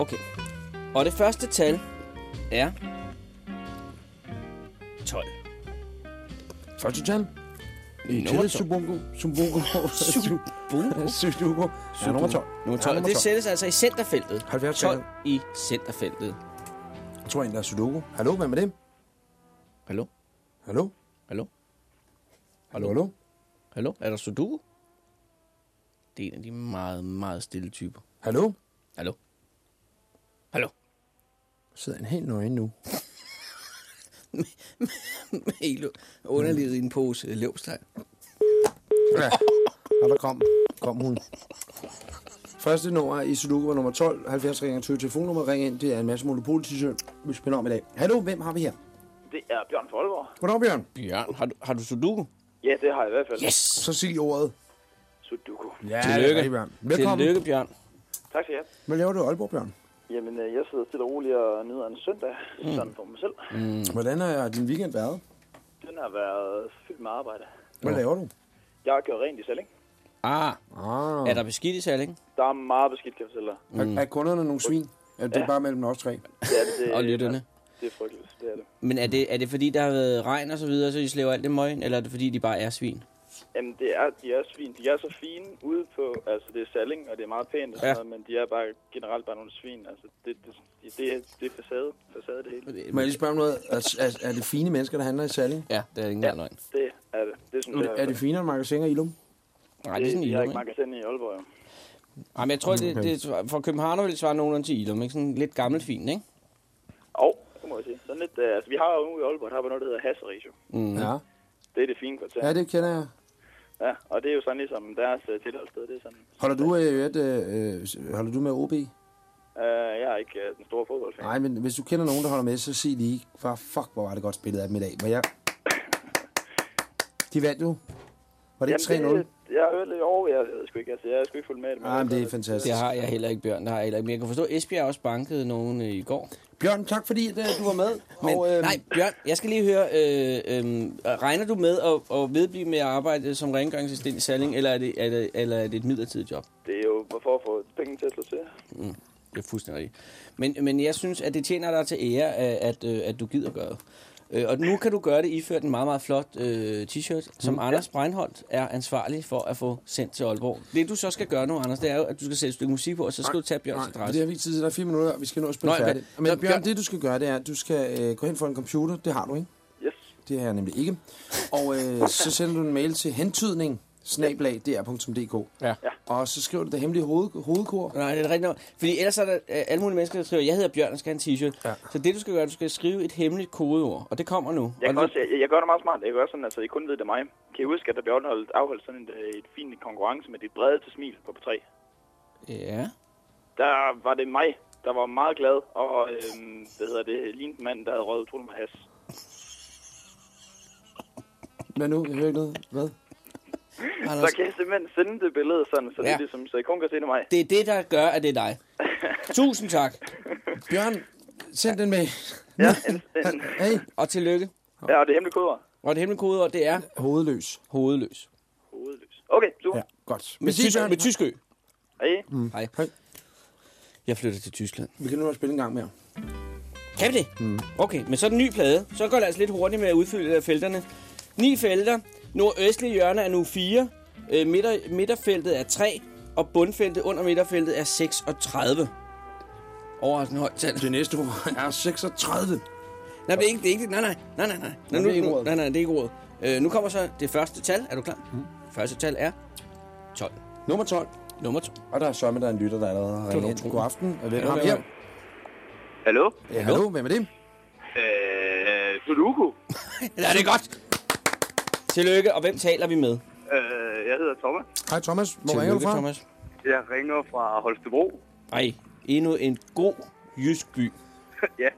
Speaker 1: Okay. Og det første tal er 12.
Speaker 2: Første tal. I
Speaker 1: Nummer
Speaker 2: Chile
Speaker 1: 12.
Speaker 2: Subungo. Subungo.
Speaker 1: Subungo?
Speaker 2: Sudoku. Ja, nummer 12.
Speaker 1: Nummer 12.
Speaker 2: Ja,
Speaker 1: Ja, det sættes altså i centerfeltet.
Speaker 2: 70
Speaker 1: 12 i centerfeltet.
Speaker 2: Jeg tror en, der er Sudoku. Hallo, hvem er det?
Speaker 1: Hallo?
Speaker 2: Hallo?
Speaker 1: Hallo?
Speaker 2: Hallo, hallo?
Speaker 1: Hallo? Er der Sudoku? Det er en af de meget, meget stille typer.
Speaker 2: Hallo?
Speaker 1: Hallo? Hallo?
Speaker 2: Der sidder en helt nøgen nu.
Speaker 1: Helt underlivet i en pose løbsteg.
Speaker 2: Ja. Og der kom, kom hun. Første nummer i Sudoku var nummer 12. 70 ringer 20 telefonnummer. Ring ind. Det er en masse monopol vi spiller om i dag. Hallo, hvem har vi her?
Speaker 3: Det er Bjørn Folborg.
Speaker 2: Goddag, Bjørn.
Speaker 1: Bjørn, har du, har du Sudoku?
Speaker 3: Ja, det har jeg i hvert fald.
Speaker 1: Yes!
Speaker 2: Så sig ordet.
Speaker 3: Sudoku.
Speaker 2: Ja,
Speaker 1: Tillykke.
Speaker 2: det er Bjørn. Velkommen.
Speaker 1: Tillykke, Bjørn.
Speaker 3: Tak skal have.
Speaker 2: Hvad laver du i Aalborg, Bjørn?
Speaker 3: Jamen, øh, jeg sidder stille og roligt og nyder en søndag, mm. sådan for mig selv.
Speaker 2: Mm. Hvordan har din weekend været?
Speaker 3: Den har været fyldt med arbejde.
Speaker 2: Hvad laver du?
Speaker 3: Jeg har gjort rent i Salling.
Speaker 1: Ah,
Speaker 2: Ah.
Speaker 1: er der beskidt i Salling?
Speaker 3: Der er meget beskidt, kan jeg fortælle dig.
Speaker 2: Mm. Er, er kunderne nogle svin? Ja, det er
Speaker 3: Ja.
Speaker 2: bare mellem os tre.
Speaker 3: Det er det, det,
Speaker 1: Og lytterne?
Speaker 3: Det er frygteligt, det er det.
Speaker 1: Men er det, er det fordi, der har været regn og så videre, så de slæver alt det møg, eller er det fordi, de bare er svin?
Speaker 3: Jamen, det er, de er svin. De er så fine ude på, altså det er Salling, og det er meget pænt og sådan
Speaker 1: Ja.
Speaker 3: noget, men de er bare generelt bare nogle svin. Altså, det, det, det, det, er, det er facade, facade det hele.
Speaker 2: Må jeg lige spørge om noget? Er, er, er det fine mennesker, der handler i Salling?
Speaker 1: Ja, det er ikke engang løgn.
Speaker 3: Det er det. Det synes jeg.
Speaker 2: Er det finere end magasiner i Ilum?
Speaker 1: Nej, det er sådan
Speaker 3: de har
Speaker 1: Ilum,
Speaker 3: ikke
Speaker 1: ikke?
Speaker 3: magasin i Aalborg, jo.
Speaker 1: Nej, men jeg tror, det,
Speaker 2: Okay.
Speaker 1: det, er- for København vil det svare nogenlunde til Ilum, ikke? Sådan lidt gammelt fint, ikke?
Speaker 3: Og, det må jeg sige. Sådan lidt, øh, altså, vi har jo nu i Aalborg, der har vi noget, der hedder Hasseregio.
Speaker 1: Mm.
Speaker 2: Ja.
Speaker 3: Det er det fine kvarter.
Speaker 2: Ja, det kender jeg.
Speaker 3: Ja, og det er jo sådan ligesom deres uh, tilholdssted. Det er sådan,
Speaker 2: Holder du, øh, et, øh, holder du med OB?
Speaker 3: uh, jeg er ikke uh, den store fodboldfan.
Speaker 2: Nej, men hvis du kender nogen, der holder med, så sig lige, for fuck, hvor var det godt spillet af dem i dag. Men jeg... De vandt jo Var det ikke 3-0?
Speaker 5: det, jeg har hørt lidt over, jeg, jeg, sgu ikke, altså, jeg har sgu ikke fulgt med det.
Speaker 2: Ah, men det er fantastisk.
Speaker 1: Det har jeg heller ikke, Bjørn. Det har jeg heller ikke. Men jeg kan forstå, at Esbjerg også bankede nogen øh, i går.
Speaker 2: Bjørn, tak fordi at, øh, du var med.
Speaker 1: Men,
Speaker 2: og, øh,
Speaker 1: nej, Bjørn, jeg skal lige høre, øh, øh, regner du med at, at vedblive med at arbejde som rengøringsassistent i Salling, eller er, det, er det, eller er det et midlertidigt job?
Speaker 5: Det er jo for at få penge til at slå til.
Speaker 1: Det er fuldstændig rigtigt. Men, men jeg synes, at det tjener dig til ære, at, at, øh, at du gider gøre det. Øh, Og nu kan du gøre det iført en meget, meget flot øh, t-shirt, som mm. Anders Breinholt er ansvarlig for at få sendt til Aalborg. Det du så skal gøre nu, Anders, det er jo, at du skal sætte et stykke musik på, og så skal du tage Bjørns
Speaker 2: Nej, det
Speaker 1: adresse.
Speaker 2: har vi ikke tid til. Der er fire minutter, og vi skal nå at spille
Speaker 1: Nå, ja,
Speaker 2: færdigt.
Speaker 1: men-
Speaker 2: Men Bjørn- det du skal gøre, det er, at du skal øh, gå hen for en computer. Det har du, ikke?
Speaker 5: Yes.
Speaker 2: Det har jeg nemlig ikke. Og øh, så sender du en mail til hentydning snablag.dr.dk.
Speaker 1: Ja.
Speaker 2: Og så skriver du det hemmelige hoved, hovedkor.
Speaker 1: Nej, det er rigtigt nok. Fordi ellers er der øh, alle mulige mennesker, der skriver, jeg hedder Bjørn og skal have en t-shirt.
Speaker 2: Ja.
Speaker 1: Så det du skal gøre, du skal skrive et hemmeligt kodeord, og det kommer nu.
Speaker 5: Jeg,
Speaker 1: og
Speaker 5: kan også, jeg, jeg, gør det meget smart. Jeg gør sådan, altså, I kun ved det mig. Kan I huske, at der blev afholdt, afholdt sådan et, øh, et fint konkurrence med dit brede til smil på P3?
Speaker 1: Ja.
Speaker 5: Der var det mig, der var meget glad, og øh, hvad hedder det, lignede en mand, der havde røget utrolig meget has.
Speaker 2: Hvad nu? Jeg hører ikke noget. Hvad?
Speaker 1: Anders,
Speaker 5: Så kan jeg simpelthen sende det billede sådan, så, ja. det er ligesom, så I kun kan se det er mig.
Speaker 1: det er det, der gør, at det er dig. Tusind tak.
Speaker 2: Bjørn, send den med.
Speaker 5: Ja, en, en,
Speaker 2: Hey,
Speaker 1: Og tillykke.
Speaker 5: ja og det er hemmelige koder.
Speaker 1: Og det hemmelige kodeord, det er
Speaker 2: hovedløs.
Speaker 1: hovedløs.
Speaker 5: Hovedløs. Okay, super.
Speaker 2: Ja, godt.
Speaker 1: Med,
Speaker 2: sig,
Speaker 1: tysk, med tysk ø.
Speaker 5: Hej.
Speaker 1: Hej.
Speaker 2: Hej.
Speaker 1: Jeg flytter til Tyskland.
Speaker 2: Vi kan nu også spille en gang mere.
Speaker 1: Kan vi det? Mm. Okay, men så er den ny plade. Så går det altså lidt hurtigt med at udfylde øh, felterne. Ni felter. Nordøstlige hjørne er nu 4. Øh, midter, midterfeltet er 3. Og bundfeltet under midterfeltet er 36. Overraskende højt tal.
Speaker 2: Det næste ord er 36.
Speaker 1: Nej, det er ikke det. Er ikke, nej, nej, nej, nej, nej.
Speaker 2: det er ikke ordet.
Speaker 1: nej, nej, det er ikke ordet. Øh, nu kommer så det første tal. Er du klar? Mm. Første tal er 12.
Speaker 2: Nummer 12.
Speaker 1: Nummer 2.
Speaker 2: Og der er sørme, der er en lytter, der allerede har ringet. God aften. Hvem vi
Speaker 1: hvem
Speaker 2: her?
Speaker 1: er-
Speaker 5: Hallo?
Speaker 2: Ja, hallo, hvem er det?
Speaker 5: Øh, Sudoku.
Speaker 1: Ja, det er godt. Tillykke, og hvem taler vi med?
Speaker 5: Øh, jeg hedder Thomas.
Speaker 2: Hej Thomas, hvor ringer du fra?
Speaker 1: Thomas.
Speaker 5: Jeg ringer fra Holstebro.
Speaker 1: Ej, endnu en god jysk by.
Speaker 5: ja.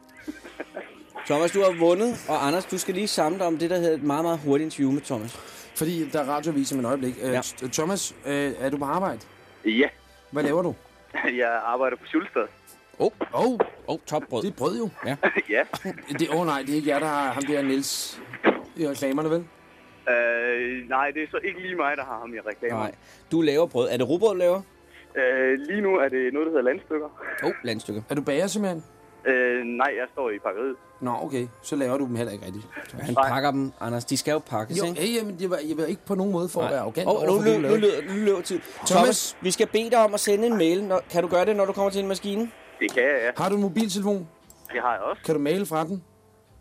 Speaker 1: Thomas, du har vundet, og Anders, du skal lige samle dig om det, der hedder et meget, meget hurtigt interview med Thomas.
Speaker 2: Fordi der er radioavis om et øjeblik. Øh,
Speaker 1: Ja.
Speaker 2: Thomas, øh, er du på arbejde?
Speaker 5: Ja.
Speaker 2: Hvad laver du?
Speaker 5: Jeg arbejder på Schulstad.
Speaker 1: Åh, oh,
Speaker 2: Åh, oh,
Speaker 1: oh, topbrød.
Speaker 2: det er brød jo.
Speaker 1: Ja.
Speaker 5: ja.
Speaker 2: Det, oh, nej, det er ikke jer, der har ham der Niels i reklamerne, vel?
Speaker 5: Øh, nej, det er så ikke lige mig, der har ham i reklamer.
Speaker 1: Nej, du laver brød. Er det rugbrød, du laver?
Speaker 5: Øh, lige nu er det noget, der hedder landstykker.
Speaker 1: Åh, oh, landstykker.
Speaker 2: Er du bager simpelthen?
Speaker 5: Øh, nej, jeg står i pakkeriet.
Speaker 2: Nå, okay. Så laver du dem heller ikke rigtigt.
Speaker 1: Han
Speaker 5: Nej.
Speaker 1: pakker dem, Anders. De skal jo pakkes,
Speaker 2: Jo,
Speaker 1: ikke?
Speaker 2: hey, jamen, jeg, var, jeg var ikke på nogen måde for at være arrogant
Speaker 1: Åh,
Speaker 2: over
Speaker 1: nu, nu,
Speaker 2: lavede.
Speaker 1: løb, nu løber tid. Thomas, vi skal bede dig om at sende en mail. Når, kan du gøre det, når du kommer til en maskine?
Speaker 5: Det kan jeg, ja.
Speaker 2: Har du en mobiltelefon?
Speaker 5: Det har jeg også.
Speaker 2: Kan du maile fra den?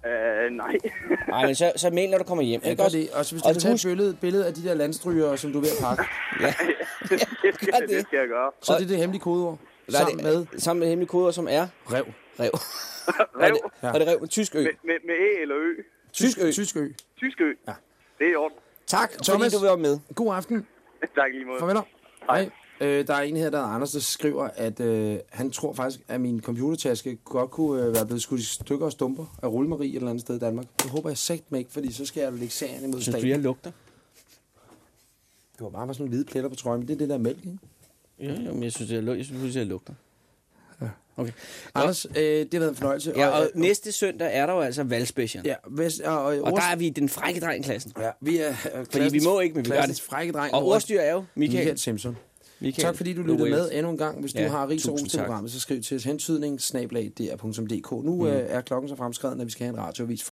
Speaker 5: Øh, nej.
Speaker 1: Nej, men så, så mail, når du kommer hjem.
Speaker 2: Jeg
Speaker 1: ikke også?
Speaker 2: det. Og så hvis
Speaker 1: Og
Speaker 2: du tager et
Speaker 1: husk-
Speaker 2: billede, billede af de der landstryger, som du er ved at pakke,
Speaker 5: det, skal,
Speaker 1: Gør det.
Speaker 5: det skal jeg gøre.
Speaker 2: så er det det hemmelige kodeord.
Speaker 1: Hvad er
Speaker 2: Sammen
Speaker 1: det?
Speaker 2: med
Speaker 1: Sammen med hemmelige koder, som er
Speaker 2: rev.
Speaker 1: rev.
Speaker 5: Rev.
Speaker 1: Ja. Og det er rev med tysk ø.
Speaker 5: Med, med, med æ eller ø.
Speaker 1: Tysk ø.
Speaker 2: Tysk ø.
Speaker 5: Tysk ø.
Speaker 2: Ja.
Speaker 5: Det er i orden.
Speaker 1: Tak, fordi
Speaker 2: Thomas.
Speaker 1: du vil være med.
Speaker 2: God aften.
Speaker 5: tak i lige måde.
Speaker 2: Farvel. Hej. Øh, der er en her, der hedder Anders, der skriver, at øh, han tror faktisk, at min computertaske godt kunne øh, være blevet skudt i stykker og stumper af rullemarie et eller andet sted i Danmark. Det håber jeg sagt mig ikke, fordi så skal jeg lægge sagen imod
Speaker 1: Synes du,
Speaker 2: staten.
Speaker 1: jeg lugter?
Speaker 2: Det var bare sådan nogle hvide pletter på trøjen, men det er det der mælk, ikke?
Speaker 1: Ja, jo, men jeg synes, jeg, jeg synes, jeg lugter. Okay.
Speaker 2: Anders, øh, det har været en fornøjelse.
Speaker 1: Ja, og
Speaker 2: øh,
Speaker 1: næste søndag er der jo altså valgspecial.
Speaker 2: ja, hvis, og, og,
Speaker 1: Og der er vi den frække dreng i klassen.
Speaker 2: Ja, vi er øh, klassens,
Speaker 1: vi må ikke, men vi gør det.
Speaker 2: frække dreng.
Speaker 1: Og ordstyr er jo Michael.
Speaker 2: Michael Simpson.
Speaker 1: Michael
Speaker 2: Tak fordi du lyttede med endnu en gang. Hvis du
Speaker 1: Ja,
Speaker 2: har ris og til programmet, så skriv til os hentydning snablag.dr.dk. Nu mm. øh, er klokken så fremskreden, at vi skal have en radioavis